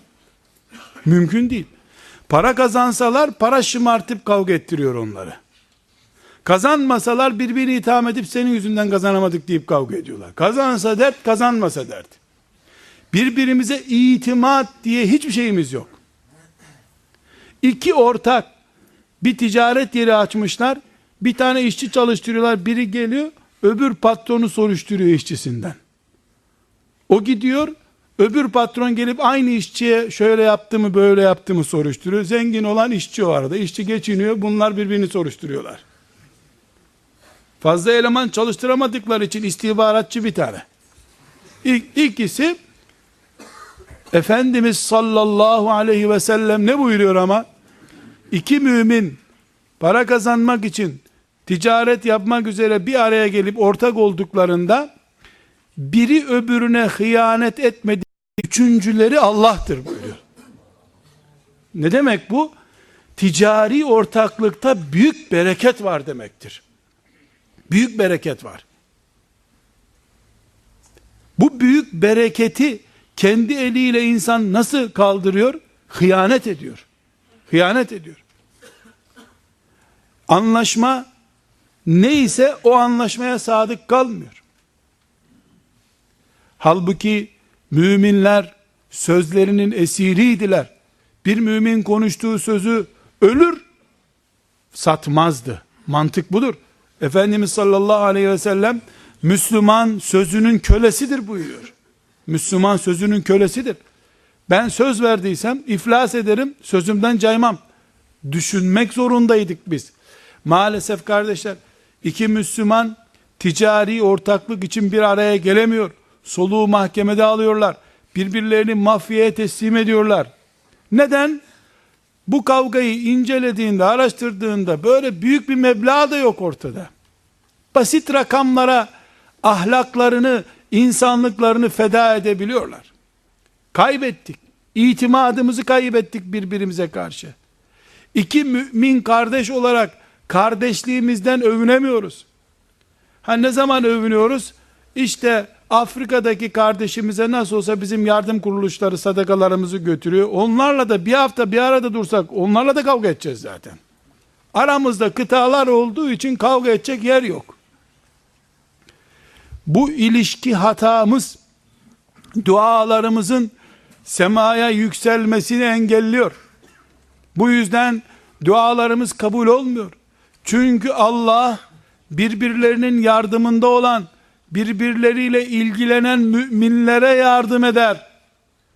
Mümkün değil. Para kazansalar para şımartıp kavga ettiriyor onları. Kazanmasalar birbirini itham edip senin yüzünden kazanamadık deyip kavga ediyorlar. Kazansa dert, kazanmasa dert. Birbirimize itimat diye hiçbir şeyimiz yok. İki ortak bir ticaret yeri açmışlar. Bir tane işçi çalıştırıyorlar. Biri geliyor, öbür patronu soruşturuyor işçisinden. O gidiyor, öbür patron gelip aynı işçiye şöyle yaptı mı böyle yaptı mı soruşturuyor. Zengin olan işçi o arada. İşçi geçiniyor, bunlar birbirini soruşturuyorlar. Fazla eleman çalıştıramadıkları için istihbaratçı bir tane. İlk, ikisi Efendimiz sallallahu aleyhi ve sellem ne buyuruyor ama? İki mümin para kazanmak için ticaret yapmak üzere bir araya gelip ortak olduklarında biri öbürüne hıyanet etmedi. Üçüncüleri Allah'tır buyuruyor. Ne demek bu? Ticari ortaklıkta büyük bereket var demektir. Büyük bereket var. Bu büyük bereketi kendi eliyle insan nasıl kaldırıyor? Hıyanet ediyor. Hıyanet ediyor. Anlaşma neyse o anlaşmaya sadık kalmıyor. Halbuki müminler sözlerinin esiriydiler. Bir mümin konuştuğu sözü ölür satmazdı. Mantık budur. Efendimiz sallallahu aleyhi ve sellem Müslüman sözünün kölesidir buyuruyor. Müslüman sözünün kölesidir. Ben söz verdiysem iflas ederim, sözümden caymam. Düşünmek zorundaydık biz. Maalesef kardeşler, iki Müslüman ticari ortaklık için bir araya gelemiyor. Soluğu mahkemede alıyorlar. Birbirlerini mafyaya teslim ediyorlar. Neden? Bu kavgayı incelediğinde, araştırdığında böyle büyük bir meblağ da yok ortada. Basit rakamlara ahlaklarını, insanlıklarını feda edebiliyorlar. Kaybettik. İtimadımızı kaybettik birbirimize karşı. İki mümin kardeş olarak kardeşliğimizden övünemiyoruz. Ha ne zaman övünüyoruz? İşte Afrika'daki kardeşimize nasıl olsa bizim yardım kuruluşları sadakalarımızı götürüyor. Onlarla da bir hafta bir arada dursak onlarla da kavga edeceğiz zaten. Aramızda kıtalar olduğu için kavga edecek yer yok. Bu ilişki hatamız dualarımızın semaya yükselmesini engelliyor. Bu yüzden dualarımız kabul olmuyor. Çünkü Allah birbirlerinin yardımında olan, birbirleriyle ilgilenen müminlere yardım eder.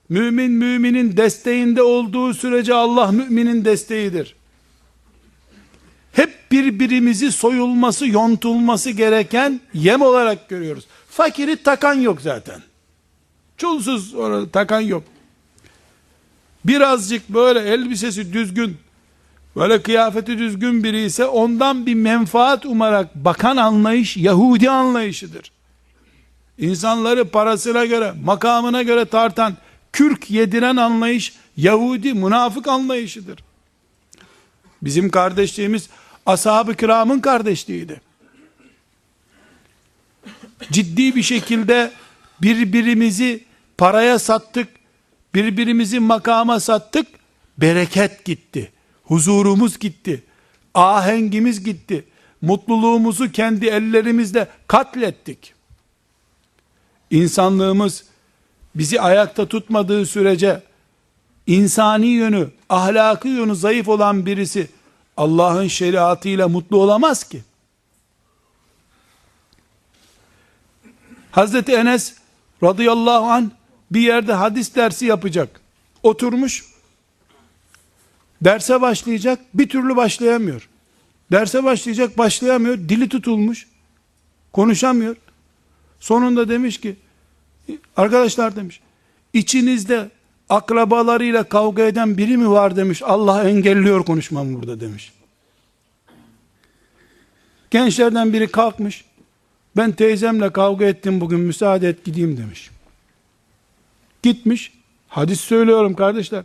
Mümin müminin desteğinde olduğu sürece Allah müminin desteğidir. Hep birbirimizi soyulması, yontulması gereken yem olarak görüyoruz. Fakiri takan yok zaten. Çulsuz orada takan yok. Birazcık böyle elbisesi düzgün, böyle kıyafeti düzgün biri ise ondan bir menfaat umarak bakan anlayış Yahudi anlayışıdır. İnsanları parasına göre, makamına göre tartan, kürk yediren anlayış Yahudi münafık anlayışıdır. Bizim kardeşliğimiz ashab-ı kiramın kardeşliğiydi. Ciddi bir şekilde birbirimizi paraya sattık, birbirimizi makama sattık, bereket gitti, huzurumuz gitti, ahengimiz gitti, mutluluğumuzu kendi ellerimizle katlettik. İnsanlığımız bizi ayakta tutmadığı sürece insani yönü, ahlakı yönü zayıf olan birisi Allah'ın şeriatıyla mutlu olamaz ki. Hazreti Enes radıyallahu an bir yerde hadis dersi yapacak. Oturmuş. Derse başlayacak. Bir türlü başlayamıyor. Derse başlayacak başlayamıyor. Dili tutulmuş. Konuşamıyor. Sonunda demiş ki arkadaşlar demiş içinizde akrabalarıyla kavga eden biri mi var demiş. Allah engelliyor konuşmamı burada demiş. Gençlerden biri kalkmış. Ben teyzemle kavga ettim bugün müsaade et gideyim demiş. Gitmiş. Hadis söylüyorum kardeşler.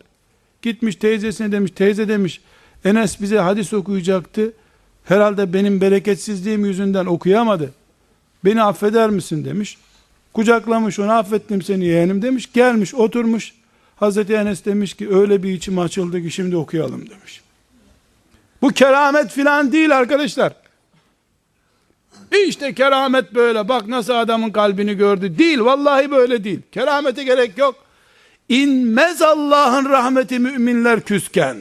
Gitmiş teyzesine demiş. Teyze demiş. Enes bize hadis okuyacaktı. Herhalde benim bereketsizliğim yüzünden okuyamadı. Beni affeder misin demiş. Kucaklamış onu affettim seni yeğenim demiş. Gelmiş oturmuş. Hazreti Enes demiş ki öyle bir içim açıldı ki şimdi okuyalım demiş. Bu keramet filan değil arkadaşlar. İşte keramet böyle bak nasıl adamın kalbini gördü. Değil vallahi böyle değil. Keramete gerek yok. İnmez Allah'ın rahmeti müminler küsken.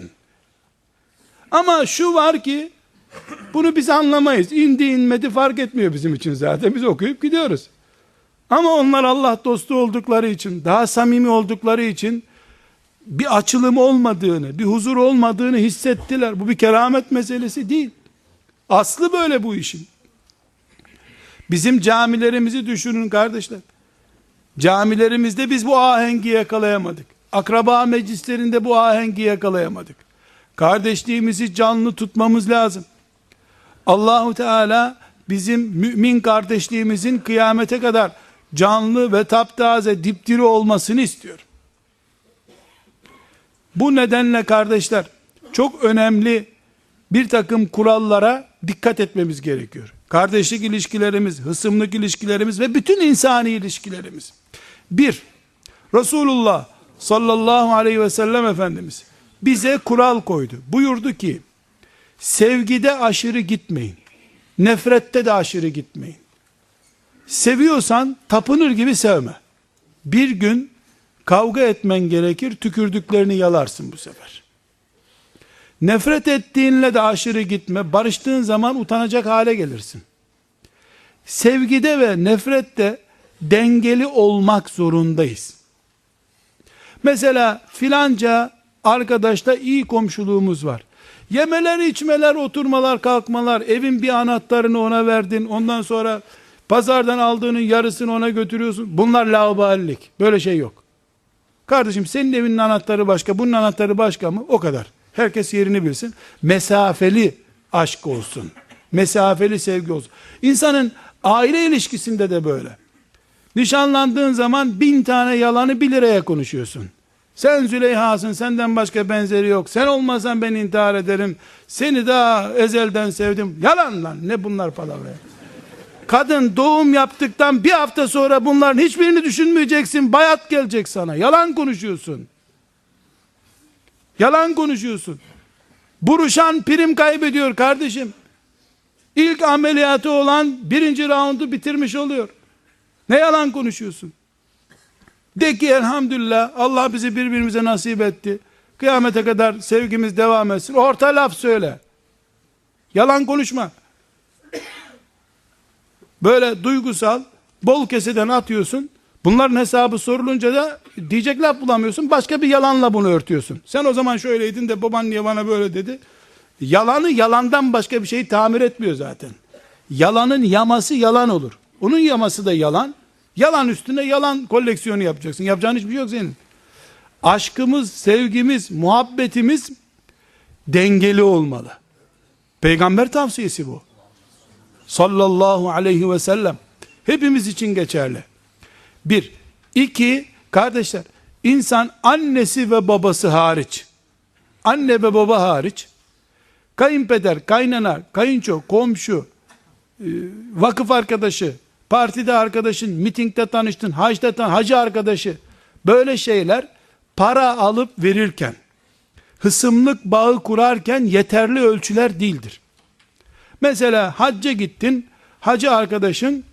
Ama şu var ki bunu biz anlamayız. İndi inmedi fark etmiyor bizim için zaten. Biz okuyup gidiyoruz. Ama onlar Allah dostu oldukları için, daha samimi oldukları için bir açılım olmadığını, bir huzur olmadığını hissettiler. Bu bir keramet meselesi değil. Aslı böyle bu işin. Bizim camilerimizi düşünün kardeşler. Camilerimizde biz bu ahengi yakalayamadık. Akraba meclislerinde bu ahengi yakalayamadık. Kardeşliğimizi canlı tutmamız lazım. Allahu Teala bizim mümin kardeşliğimizin kıyamete kadar canlı ve taptaze dipdiri olmasını istiyor. Bu nedenle kardeşler çok önemli bir takım kurallara dikkat etmemiz gerekiyor. Kardeşlik ilişkilerimiz, hısımlık ilişkilerimiz ve bütün insani ilişkilerimiz. Bir, Resulullah sallallahu aleyhi ve sellem Efendimiz bize kural koydu. Buyurdu ki, sevgide aşırı gitmeyin. Nefrette de aşırı gitmeyin. Seviyorsan tapınır gibi sevme. Bir gün kavga etmen gerekir, tükürdüklerini yalarsın bu sefer. Nefret ettiğinle de aşırı gitme, barıştığın zaman utanacak hale gelirsin. Sevgide ve nefrette dengeli olmak zorundayız. Mesela filanca arkadaşta iyi komşuluğumuz var. Yemeler, içmeler, oturmalar, kalkmalar, evin bir anahtarını ona verdin, ondan sonra pazardan aldığının yarısını ona götürüyorsun. Bunlar laubalilik. Böyle şey yok. Kardeşim senin evinin anahtarı başka, bunun anahtarı başka mı? O kadar. Herkes yerini bilsin. Mesafeli aşk olsun. Mesafeli sevgi olsun. İnsanın aile ilişkisinde de böyle. Nişanlandığın zaman bin tane yalanı bir liraya konuşuyorsun. Sen Züleyha'sın, senden başka benzeri yok. Sen olmasan ben intihar ederim. Seni daha ezelden sevdim. Yalan lan, ne bunlar palavra. Kadın doğum yaptıktan bir hafta sonra bunların hiçbirini düşünmeyeceksin. Bayat gelecek sana. Yalan konuşuyorsun. Yalan konuşuyorsun. Buruşan prim kaybediyor kardeşim. İlk ameliyatı olan birinci raundu bitirmiş oluyor. Ne yalan konuşuyorsun? De ki elhamdülillah Allah bizi birbirimize nasip etti. Kıyamete kadar sevgimiz devam etsin. Orta laf söyle. Yalan konuşma. Böyle duygusal bol keseden atıyorsun. Bunların hesabı sorulunca da diyecek laf bulamıyorsun. Başka bir yalanla bunu örtüyorsun. Sen o zaman şöyleydin de baban niye bana böyle dedi. Yalanı yalandan başka bir şeyi tamir etmiyor zaten. Yalanın yaması yalan olur. Onun yaması da yalan. Yalan üstüne yalan koleksiyonu yapacaksın. Yapacağın hiçbir şey yok senin. Aşkımız, sevgimiz, muhabbetimiz dengeli olmalı. Peygamber tavsiyesi bu. Sallallahu aleyhi ve sellem. Hepimiz için geçerli. Bir. iki kardeşler, insan annesi ve babası hariç, anne ve baba hariç, kayınpeder, kaynana, kayınço, komşu, e, vakıf arkadaşı, partide arkadaşın, mitingde tanıştın, hacda tan hacı arkadaşı, böyle şeyler para alıp verirken, hısımlık bağı kurarken yeterli ölçüler değildir. Mesela hacca gittin, hacı arkadaşın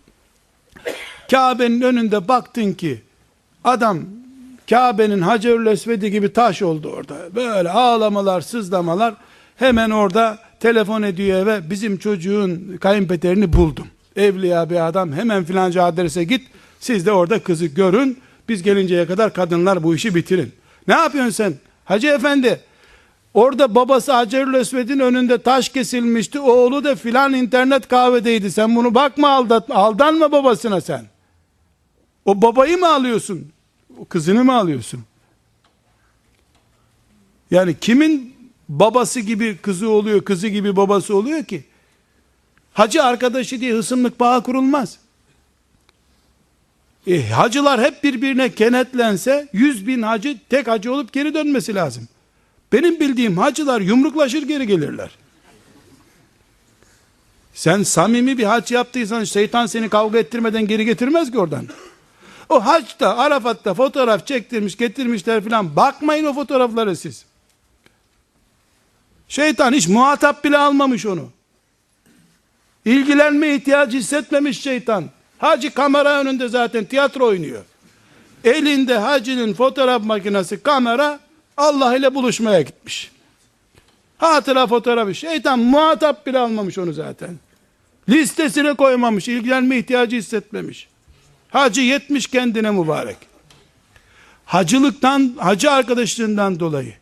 Kabe'nin önünde baktın ki adam Kabe'nin Hacerül Esvedi gibi taş oldu orada. Böyle ağlamalar, sızlamalar. Hemen orada telefon ediyor eve. Bizim çocuğun kayınpederini buldum. Evliya bir adam. Hemen filanca adrese git. Siz de orada kızı görün. Biz gelinceye kadar kadınlar bu işi bitirin. Ne yapıyorsun sen? Hacı efendi Orada babası Hacerül Esved'in önünde taş kesilmişti. Oğlu da filan internet kahvedeydi. Sen bunu bakma aldat, aldanma babasına sen. O babayı mı alıyorsun? O kızını mı alıyorsun? Yani kimin babası gibi kızı oluyor, kızı gibi babası oluyor ki? Hacı arkadaşı diye hısımlık bağı kurulmaz. E, hacılar hep birbirine kenetlense, yüz bin hacı tek hacı olup geri dönmesi lazım. Benim bildiğim hacılar yumruklaşır geri gelirler. Sen samimi bir hac yaptıysan şeytan seni kavga ettirmeden geri getirmez ki oradan. O haçta Arafat'ta fotoğraf çektirmiş getirmişler filan bakmayın o fotoğraflara siz. Şeytan hiç muhatap bile almamış onu. İlgilenme ihtiyacı hissetmemiş şeytan. Hacı kamera önünde zaten tiyatro oynuyor. Elinde hacının fotoğraf makinesi kamera Allah ile buluşmaya gitmiş. Hatıra fotoğrafı. Şeytan muhatap bile almamış onu zaten. Listesine koymamış. ilgilenme ihtiyacı hissetmemiş. Hacı yetmiş kendine mübarek. Hacılıktan, hacı arkadaşlığından dolayı.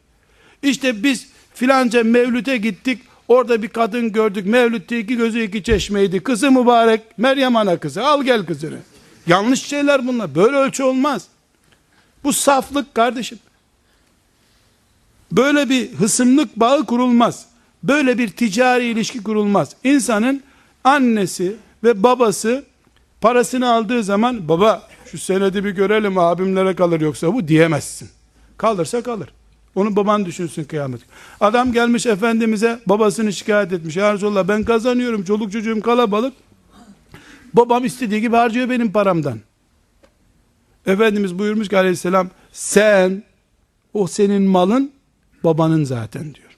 İşte biz filanca mevlüte gittik. Orada bir kadın gördük. Mevlütte iki gözü iki çeşmeydi. Kızı mübarek. Meryem ana kızı. Al gel kızını. Yanlış şeyler bunlar. Böyle ölçü olmaz. Bu saflık kardeşim. Böyle bir hısımlık bağı kurulmaz. Böyle bir ticari ilişki kurulmaz. İnsanın annesi ve babası parasını aldığı zaman baba şu senedi bir görelim abimlere kalır yoksa bu diyemezsin. Kalırsa kalır. Onu baban düşünsün kıyamet. Adam gelmiş Efendimiz'e babasını şikayet etmiş. Ya Resulallah ben kazanıyorum çoluk çocuğum kalabalık. Babam istediği gibi harcıyor benim paramdan. Efendimiz buyurmuş ki aleyhisselam sen o senin malın babanın zaten diyor.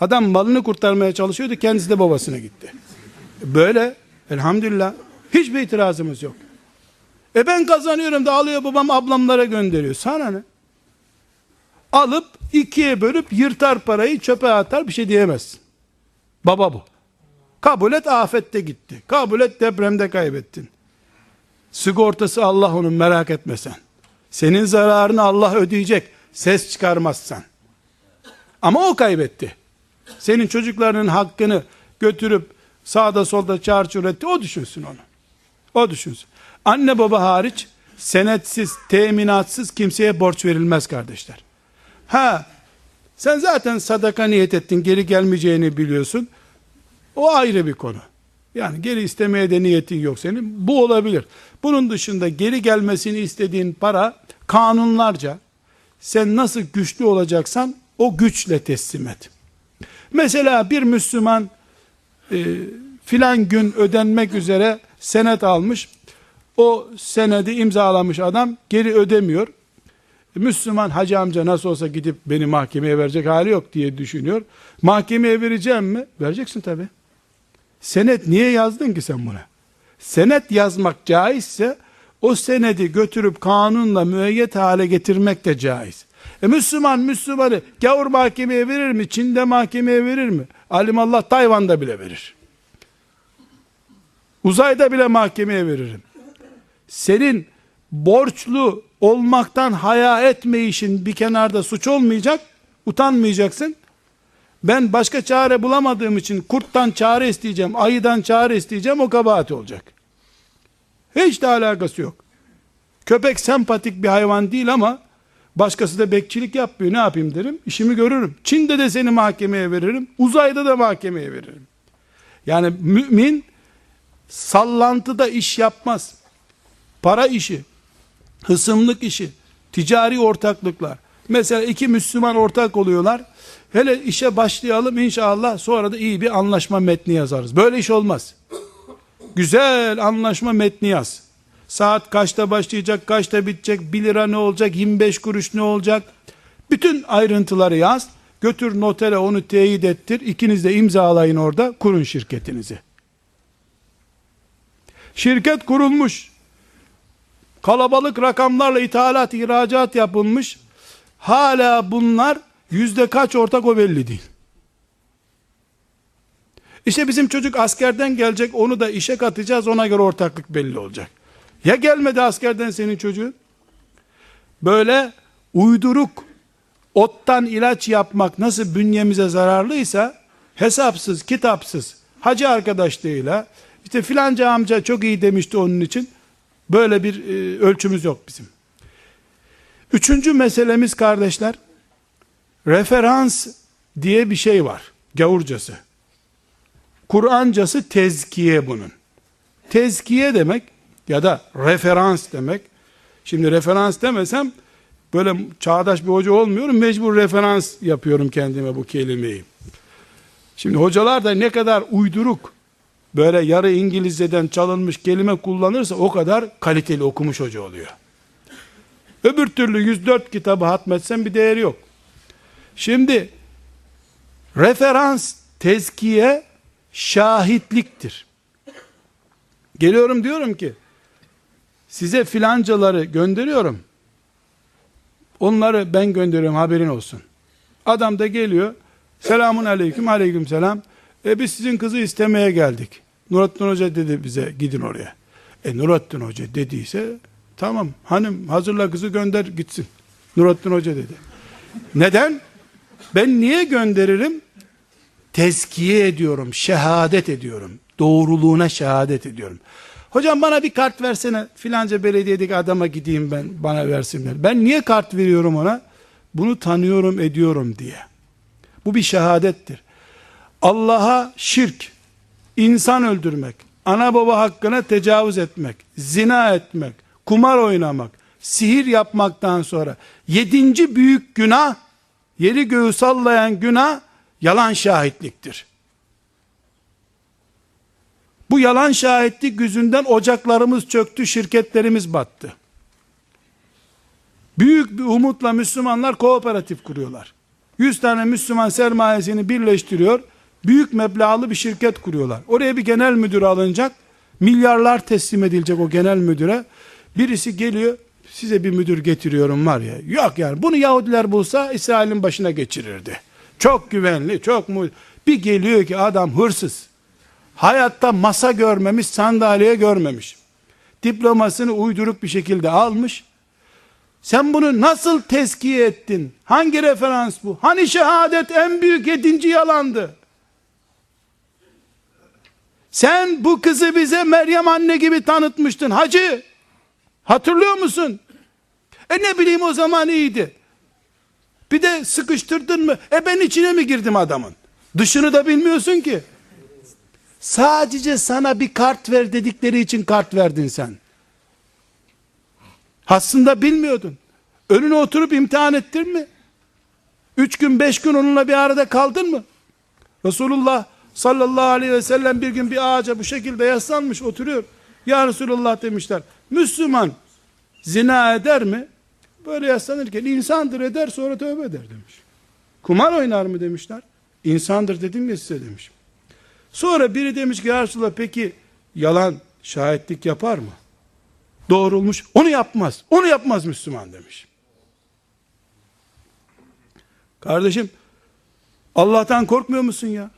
Adam malını kurtarmaya çalışıyordu kendisi de babasına gitti. Böyle elhamdülillah hiçbir itirazımız yok. E ben kazanıyorum da alıyor babam ablamlara gönderiyor. Sana ne? Alıp ikiye bölüp yırtar parayı çöpe atar bir şey diyemezsin. Baba bu. Kabul et afette gitti. Kabul et depremde kaybettin. Sigortası Allah onun merak etmesen. Senin zararını Allah ödeyecek. Ses çıkarmazsan. Ama o kaybetti. Senin çocuklarının hakkını götürüp sağda solda çarçur etti. O düşünsün onu. O düşünsün. Anne baba hariç senetsiz, teminatsız kimseye borç verilmez kardeşler. Ha, sen zaten sadaka niyet ettin, geri gelmeyeceğini biliyorsun. O ayrı bir konu. Yani geri istemeye de niyetin yok senin. Bu olabilir. Bunun dışında geri gelmesini istediğin para kanunlarca sen nasıl güçlü olacaksan o güçle teslim et. Mesela bir Müslüman e, filan gün ödenmek üzere senet almış. O senedi imzalamış adam geri ödemiyor. Müslüman hacı amca nasıl olsa gidip beni mahkemeye verecek hali yok diye düşünüyor. Mahkemeye vereceğim mi? Vereceksin tabi. Senet niye yazdın ki sen buna? Senet yazmak caizse o senedi götürüp kanunla müeyyet hale getirmek de caiz. E Müslüman Müslümanı gavur mahkemeye verir mi? Çin'de mahkemeye verir mi? Alimallah Tayvan'da bile verir. Uzayda bile mahkemeye veririm. Senin borçlu olmaktan haya etmeyişin bir kenarda suç olmayacak, utanmayacaksın. Ben başka çare bulamadığım için kurttan çare isteyeceğim, ayıdan çare isteyeceğim, o kabahat olacak. Hiç de alakası yok. Köpek sempatik bir hayvan değil ama başkası da bekçilik yapmıyor. Ne yapayım derim. İşimi görürüm. Çin'de de seni mahkemeye veririm. Uzayda da mahkemeye veririm. Yani mümin sallantıda iş yapmaz. Para işi, hısımlık işi, ticari ortaklıklar. Mesela iki Müslüman ortak oluyorlar. Hele işe başlayalım inşallah sonra da iyi bir anlaşma metni yazarız. Böyle iş olmaz. Güzel anlaşma metni yaz. Saat kaçta başlayacak, kaçta bitecek, 1 lira ne olacak, 25 kuruş ne olacak. Bütün ayrıntıları yaz. Götür notere onu teyit ettir. İkiniz de imzalayın orada, kurun şirketinizi. Şirket kurulmuş. Kalabalık rakamlarla ithalat, ihracat yapılmış. Hala bunlar yüzde kaç ortak o belli değil. İşte bizim çocuk askerden gelecek onu da işe katacağız ona göre ortaklık belli olacak. Ya gelmedi askerden senin çocuğun? Böyle uyduruk ottan ilaç yapmak nasıl bünyemize zararlıysa hesapsız, kitapsız, hacı arkadaşlığıyla işte filanca amca çok iyi demişti onun için böyle bir e, ölçümüz yok bizim. Üçüncü meselemiz kardeşler referans diye bir şey var. Gavurcası. Kur'ancası tezkiye bunun. Tezkiye demek ya da referans demek. Şimdi referans demesem böyle çağdaş bir hoca olmuyorum. Mecbur referans yapıyorum kendime bu kelimeyi. Şimdi hocalar da ne kadar uyduruk böyle yarı İngilizceden çalınmış kelime kullanırsa o kadar kaliteli okumuş hoca oluyor. Öbür türlü 104 kitabı hatmetsen bir değeri yok. Şimdi referans, tezkiye şahitliktir. Geliyorum diyorum ki size filancaları gönderiyorum. Onları ben gönderiyorum haberin olsun. Adam da geliyor. Selamun aleyküm aleyküm selam. E biz sizin kızı istemeye geldik. Nurattin Hoca dedi bize gidin oraya. E Nurattin Hoca dediyse tamam hanım hazırla kızı gönder gitsin. Nurattin Hoca dedi. Neden? Ben niye gönderirim? Tezkiye ediyorum, şehadet ediyorum. Doğruluğuna şehadet ediyorum. Hocam bana bir kart versene filanca belediyedeki adama gideyim ben bana versinler. Ben niye kart veriyorum ona? Bunu tanıyorum ediyorum diye. Bu bir şehadettir. Allah'a şirk, insan öldürmek, ana baba hakkına tecavüz etmek, zina etmek, kumar oynamak, sihir yapmaktan sonra yedinci büyük günah, yeri göğü sallayan günah, yalan şahitliktir. Bu yalan şahitlik yüzünden ocaklarımız çöktü, şirketlerimiz battı. Büyük bir umutla Müslümanlar kooperatif kuruyorlar. 100 tane Müslüman sermayesini birleştiriyor, büyük meblağlı bir şirket kuruyorlar. Oraya bir genel müdür alınacak, milyarlar teslim edilecek o genel müdüre. Birisi geliyor, size bir müdür getiriyorum var ya. Yok yani bunu Yahudiler bulsa İsrail'in başına geçirirdi. Çok güvenli, çok mu bir geliyor ki adam hırsız. Hayatta masa görmemiş, sandalye görmemiş. Diplomasını uyduruk bir şekilde almış. Sen bunu nasıl teskiye ettin? Hangi referans bu? Hani şehadet en büyük yedinci yalandı? Sen bu kızı bize Meryem anne gibi tanıtmıştın hacı. Hatırlıyor musun? E ne bileyim o zaman iyiydi. Bir de sıkıştırdın mı? E ben içine mi girdim adamın? Dışını da bilmiyorsun ki. Sadece sana bir kart ver dedikleri için kart verdin sen. Aslında bilmiyordun. Önüne oturup imtihan ettin mi? Üç gün beş gün onunla bir arada kaldın mı? Resulullah sallallahu aleyhi ve sellem bir gün bir ağaca bu şekilde yaslanmış oturuyor. Ya Resulullah demişler. Müslüman zina eder mi? Böyle yaslanırken insandır eder sonra tövbe eder demiş. Kumar oynar mı demişler. İnsandır dedim ya size demiş. Sonra biri demiş ki ya peki yalan şahitlik yapar mı? Doğrulmuş. Onu yapmaz. Onu yapmaz Müslüman demiş. Kardeşim Allah'tan korkmuyor musun ya?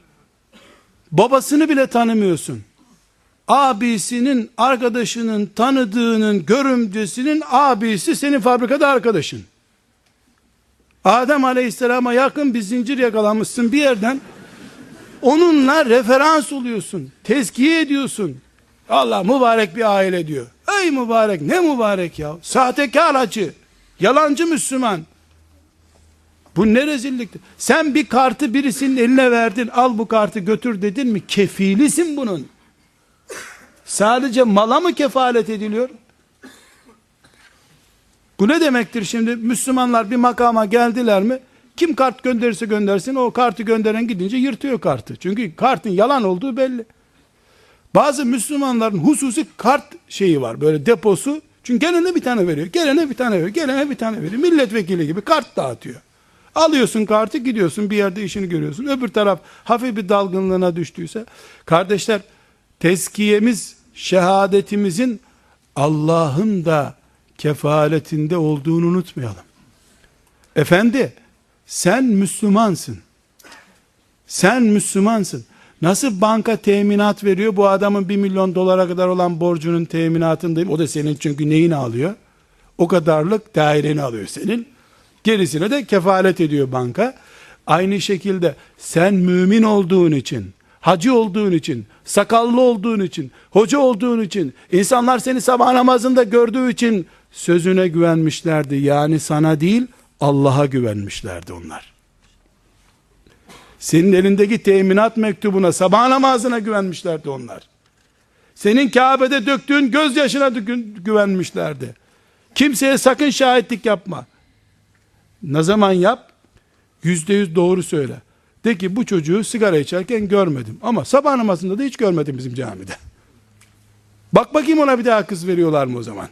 Babasını bile tanımıyorsun. Abisinin, arkadaşının, tanıdığının, görümcesinin abisi senin fabrikada arkadaşın. Adem Aleyhisselam'a yakın bir zincir yakalamışsın bir yerden. Onunla referans oluyorsun. Tezkiye ediyorsun. Allah mübarek bir aile diyor. Ey mübarek ne mübarek ya. Sahtekar hacı. Yalancı Müslüman. Bu ne rezilliktir. Sen bir kartı birisinin eline verdin. Al bu kartı götür dedin mi? Kefilisin bunun. Sadece mala mı kefalet ediliyor? Bu ne demektir şimdi? Müslümanlar bir makama geldiler mi? Kim kart gönderirse göndersin o kartı gönderen gidince yırtıyor kartı. Çünkü kartın yalan olduğu belli. Bazı Müslümanların hususi kart şeyi var böyle deposu. Çünkü gelene bir tane veriyor. Gelene bir tane veriyor. Gelene bir tane veriyor. Milletvekili gibi kart dağıtıyor. Alıyorsun kartı gidiyorsun bir yerde işini görüyorsun. Öbür taraf hafif bir dalgınlığına düştüyse. Kardeşler tezkiyemiz şehadetimizin Allah'ın da kefaletinde olduğunu unutmayalım. Efendi sen Müslümansın. Sen Müslümansın. Nasıl banka teminat veriyor? Bu adamın 1 milyon dolara kadar olan borcunun teminatındayım. O da senin çünkü neyini alıyor? O kadarlık daireni alıyor senin. Gerisine de kefalet ediyor banka. Aynı şekilde sen mümin olduğun için, hacı olduğun için, sakallı olduğun için, hoca olduğun için, insanlar seni sabah namazında gördüğü için sözüne güvenmişlerdi. Yani sana değil, Allah'a güvenmişlerdi onlar. Senin elindeki teminat mektubuna, sabah namazına güvenmişlerdi onlar. Senin Kabe'de döktüğün gözyaşına güvenmişlerdi. Kimseye sakın şahitlik yapma. Ne zaman yap? Yüzde yüz doğru söyle. De ki bu çocuğu sigara içerken görmedim. Ama sabah namazında da hiç görmedim bizim camide. Bak bakayım ona bir daha kız veriyorlar mı o zaman?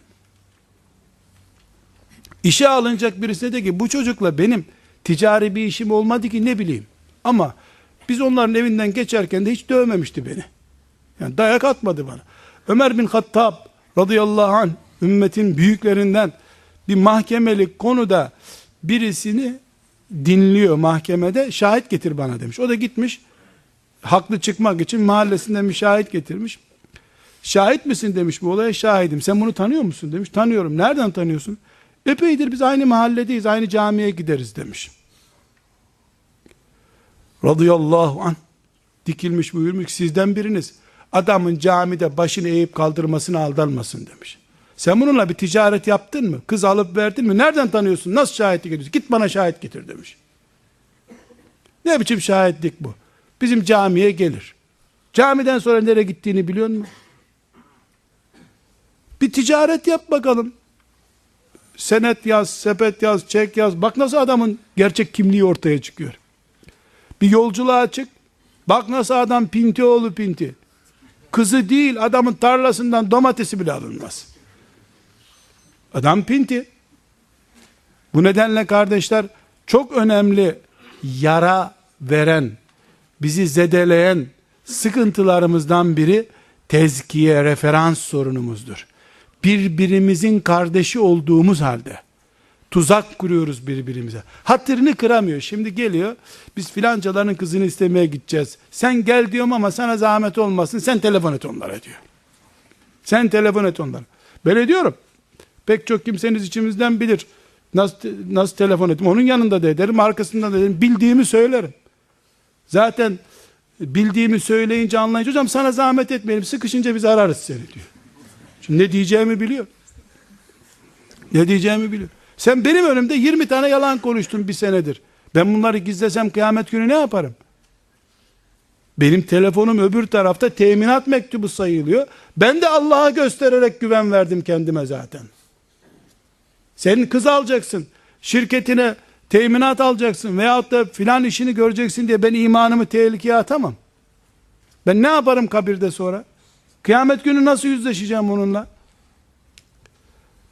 İşe alınacak birisine de ki bu çocukla benim ticari bir işim olmadı ki ne bileyim. Ama biz onların evinden geçerken de hiç dövmemişti beni. Yani dayak atmadı bana. Ömer bin Hattab radıyallahu anh ümmetin büyüklerinden bir mahkemelik konuda birisini dinliyor mahkemede şahit getir bana demiş. O da gitmiş haklı çıkmak için mahallesinden bir şahit getirmiş. Şahit misin demiş bu olaya şahidim. Sen bunu tanıyor musun demiş. Tanıyorum. Nereden tanıyorsun? Epeydir biz aynı mahalledeyiz, aynı camiye gideriz demiş. Radıyallahu an dikilmiş buyurmuş sizden biriniz adamın camide başını eğip kaldırmasına aldanmasın demiş. Sen bununla bir ticaret yaptın mı? Kız alıp verdin mi? Nereden tanıyorsun? Nasıl şahitlik ediyorsun? Git bana şahit getir demiş. Ne biçim şahitlik bu? Bizim camiye gelir. Camiden sonra nereye gittiğini biliyor musun? Bir ticaret yap bakalım senet yaz, sepet yaz, çek yaz. Bak nasıl adamın gerçek kimliği ortaya çıkıyor. Bir yolculuğa çık. Bak nasıl adam pinti oğlu pinti. Kızı değil adamın tarlasından domatesi bile alınmaz. Adam pinti. Bu nedenle kardeşler çok önemli yara veren, bizi zedeleyen sıkıntılarımızdan biri tezkiye referans sorunumuzdur birbirimizin kardeşi olduğumuz halde tuzak kuruyoruz birbirimize. Hatırını kıramıyor. Şimdi geliyor. Biz filancaların kızını istemeye gideceğiz. Sen gel diyorum ama sana zahmet olmasın. Sen telefon et onlara diyor. Sen telefon et onlara. Böyle diyorum. Pek çok kimseniz içimizden bilir. Nasıl, nasıl telefon ettim? Onun yanında da ederim, arkasında da ederim. Bildiğimi söylerim. Zaten bildiğimi söyleyince anlayınca hocam sana zahmet etmeyelim. Sıkışınca biz ararız seni diyor. Şimdi ne diyeceğimi biliyor. Ne diyeceğimi biliyor. Sen benim önümde 20 tane yalan konuştun bir senedir. Ben bunları gizlesem kıyamet günü ne yaparım? Benim telefonum öbür tarafta teminat mektubu sayılıyor. Ben de Allah'a göstererek güven verdim kendime zaten. Senin kız alacaksın. Şirketine teminat alacaksın. Veyahut da filan işini göreceksin diye ben imanımı tehlikeye atamam. Ben ne yaparım kabirde sonra? Kıyamet günü nasıl yüzleşeceğim onunla?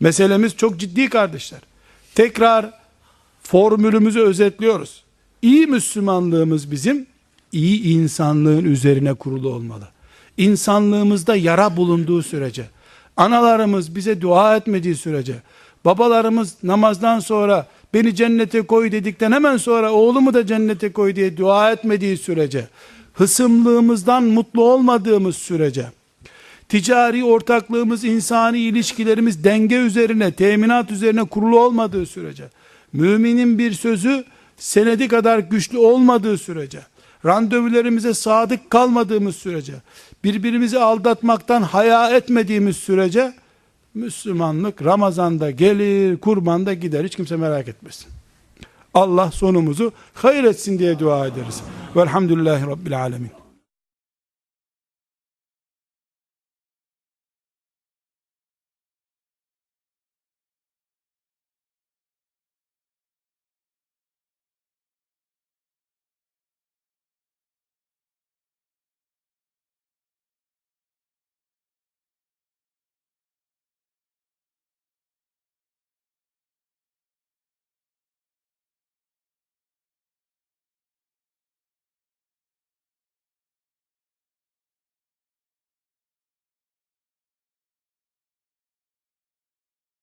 Meselemiz çok ciddi kardeşler. Tekrar formülümüzü özetliyoruz. İyi Müslümanlığımız bizim iyi insanlığın üzerine kurulu olmalı. İnsanlığımızda yara bulunduğu sürece, analarımız bize dua etmediği sürece, babalarımız namazdan sonra beni cennete koy dedikten hemen sonra oğlumu da cennete koy diye dua etmediği sürece, hısımlığımızdan mutlu olmadığımız sürece, ticari ortaklığımız, insani ilişkilerimiz denge üzerine, teminat üzerine kurulu olmadığı sürece, müminin bir sözü senedi kadar güçlü olmadığı sürece, randevularımıza sadık kalmadığımız sürece, birbirimizi aldatmaktan haya etmediğimiz sürece, Müslümanlık Ramazan'da gelir, kurbanda gider. Hiç kimse merak etmesin. Allah sonumuzu hayır etsin diye dua ederiz. Velhamdülillahi Rabbil Alemin.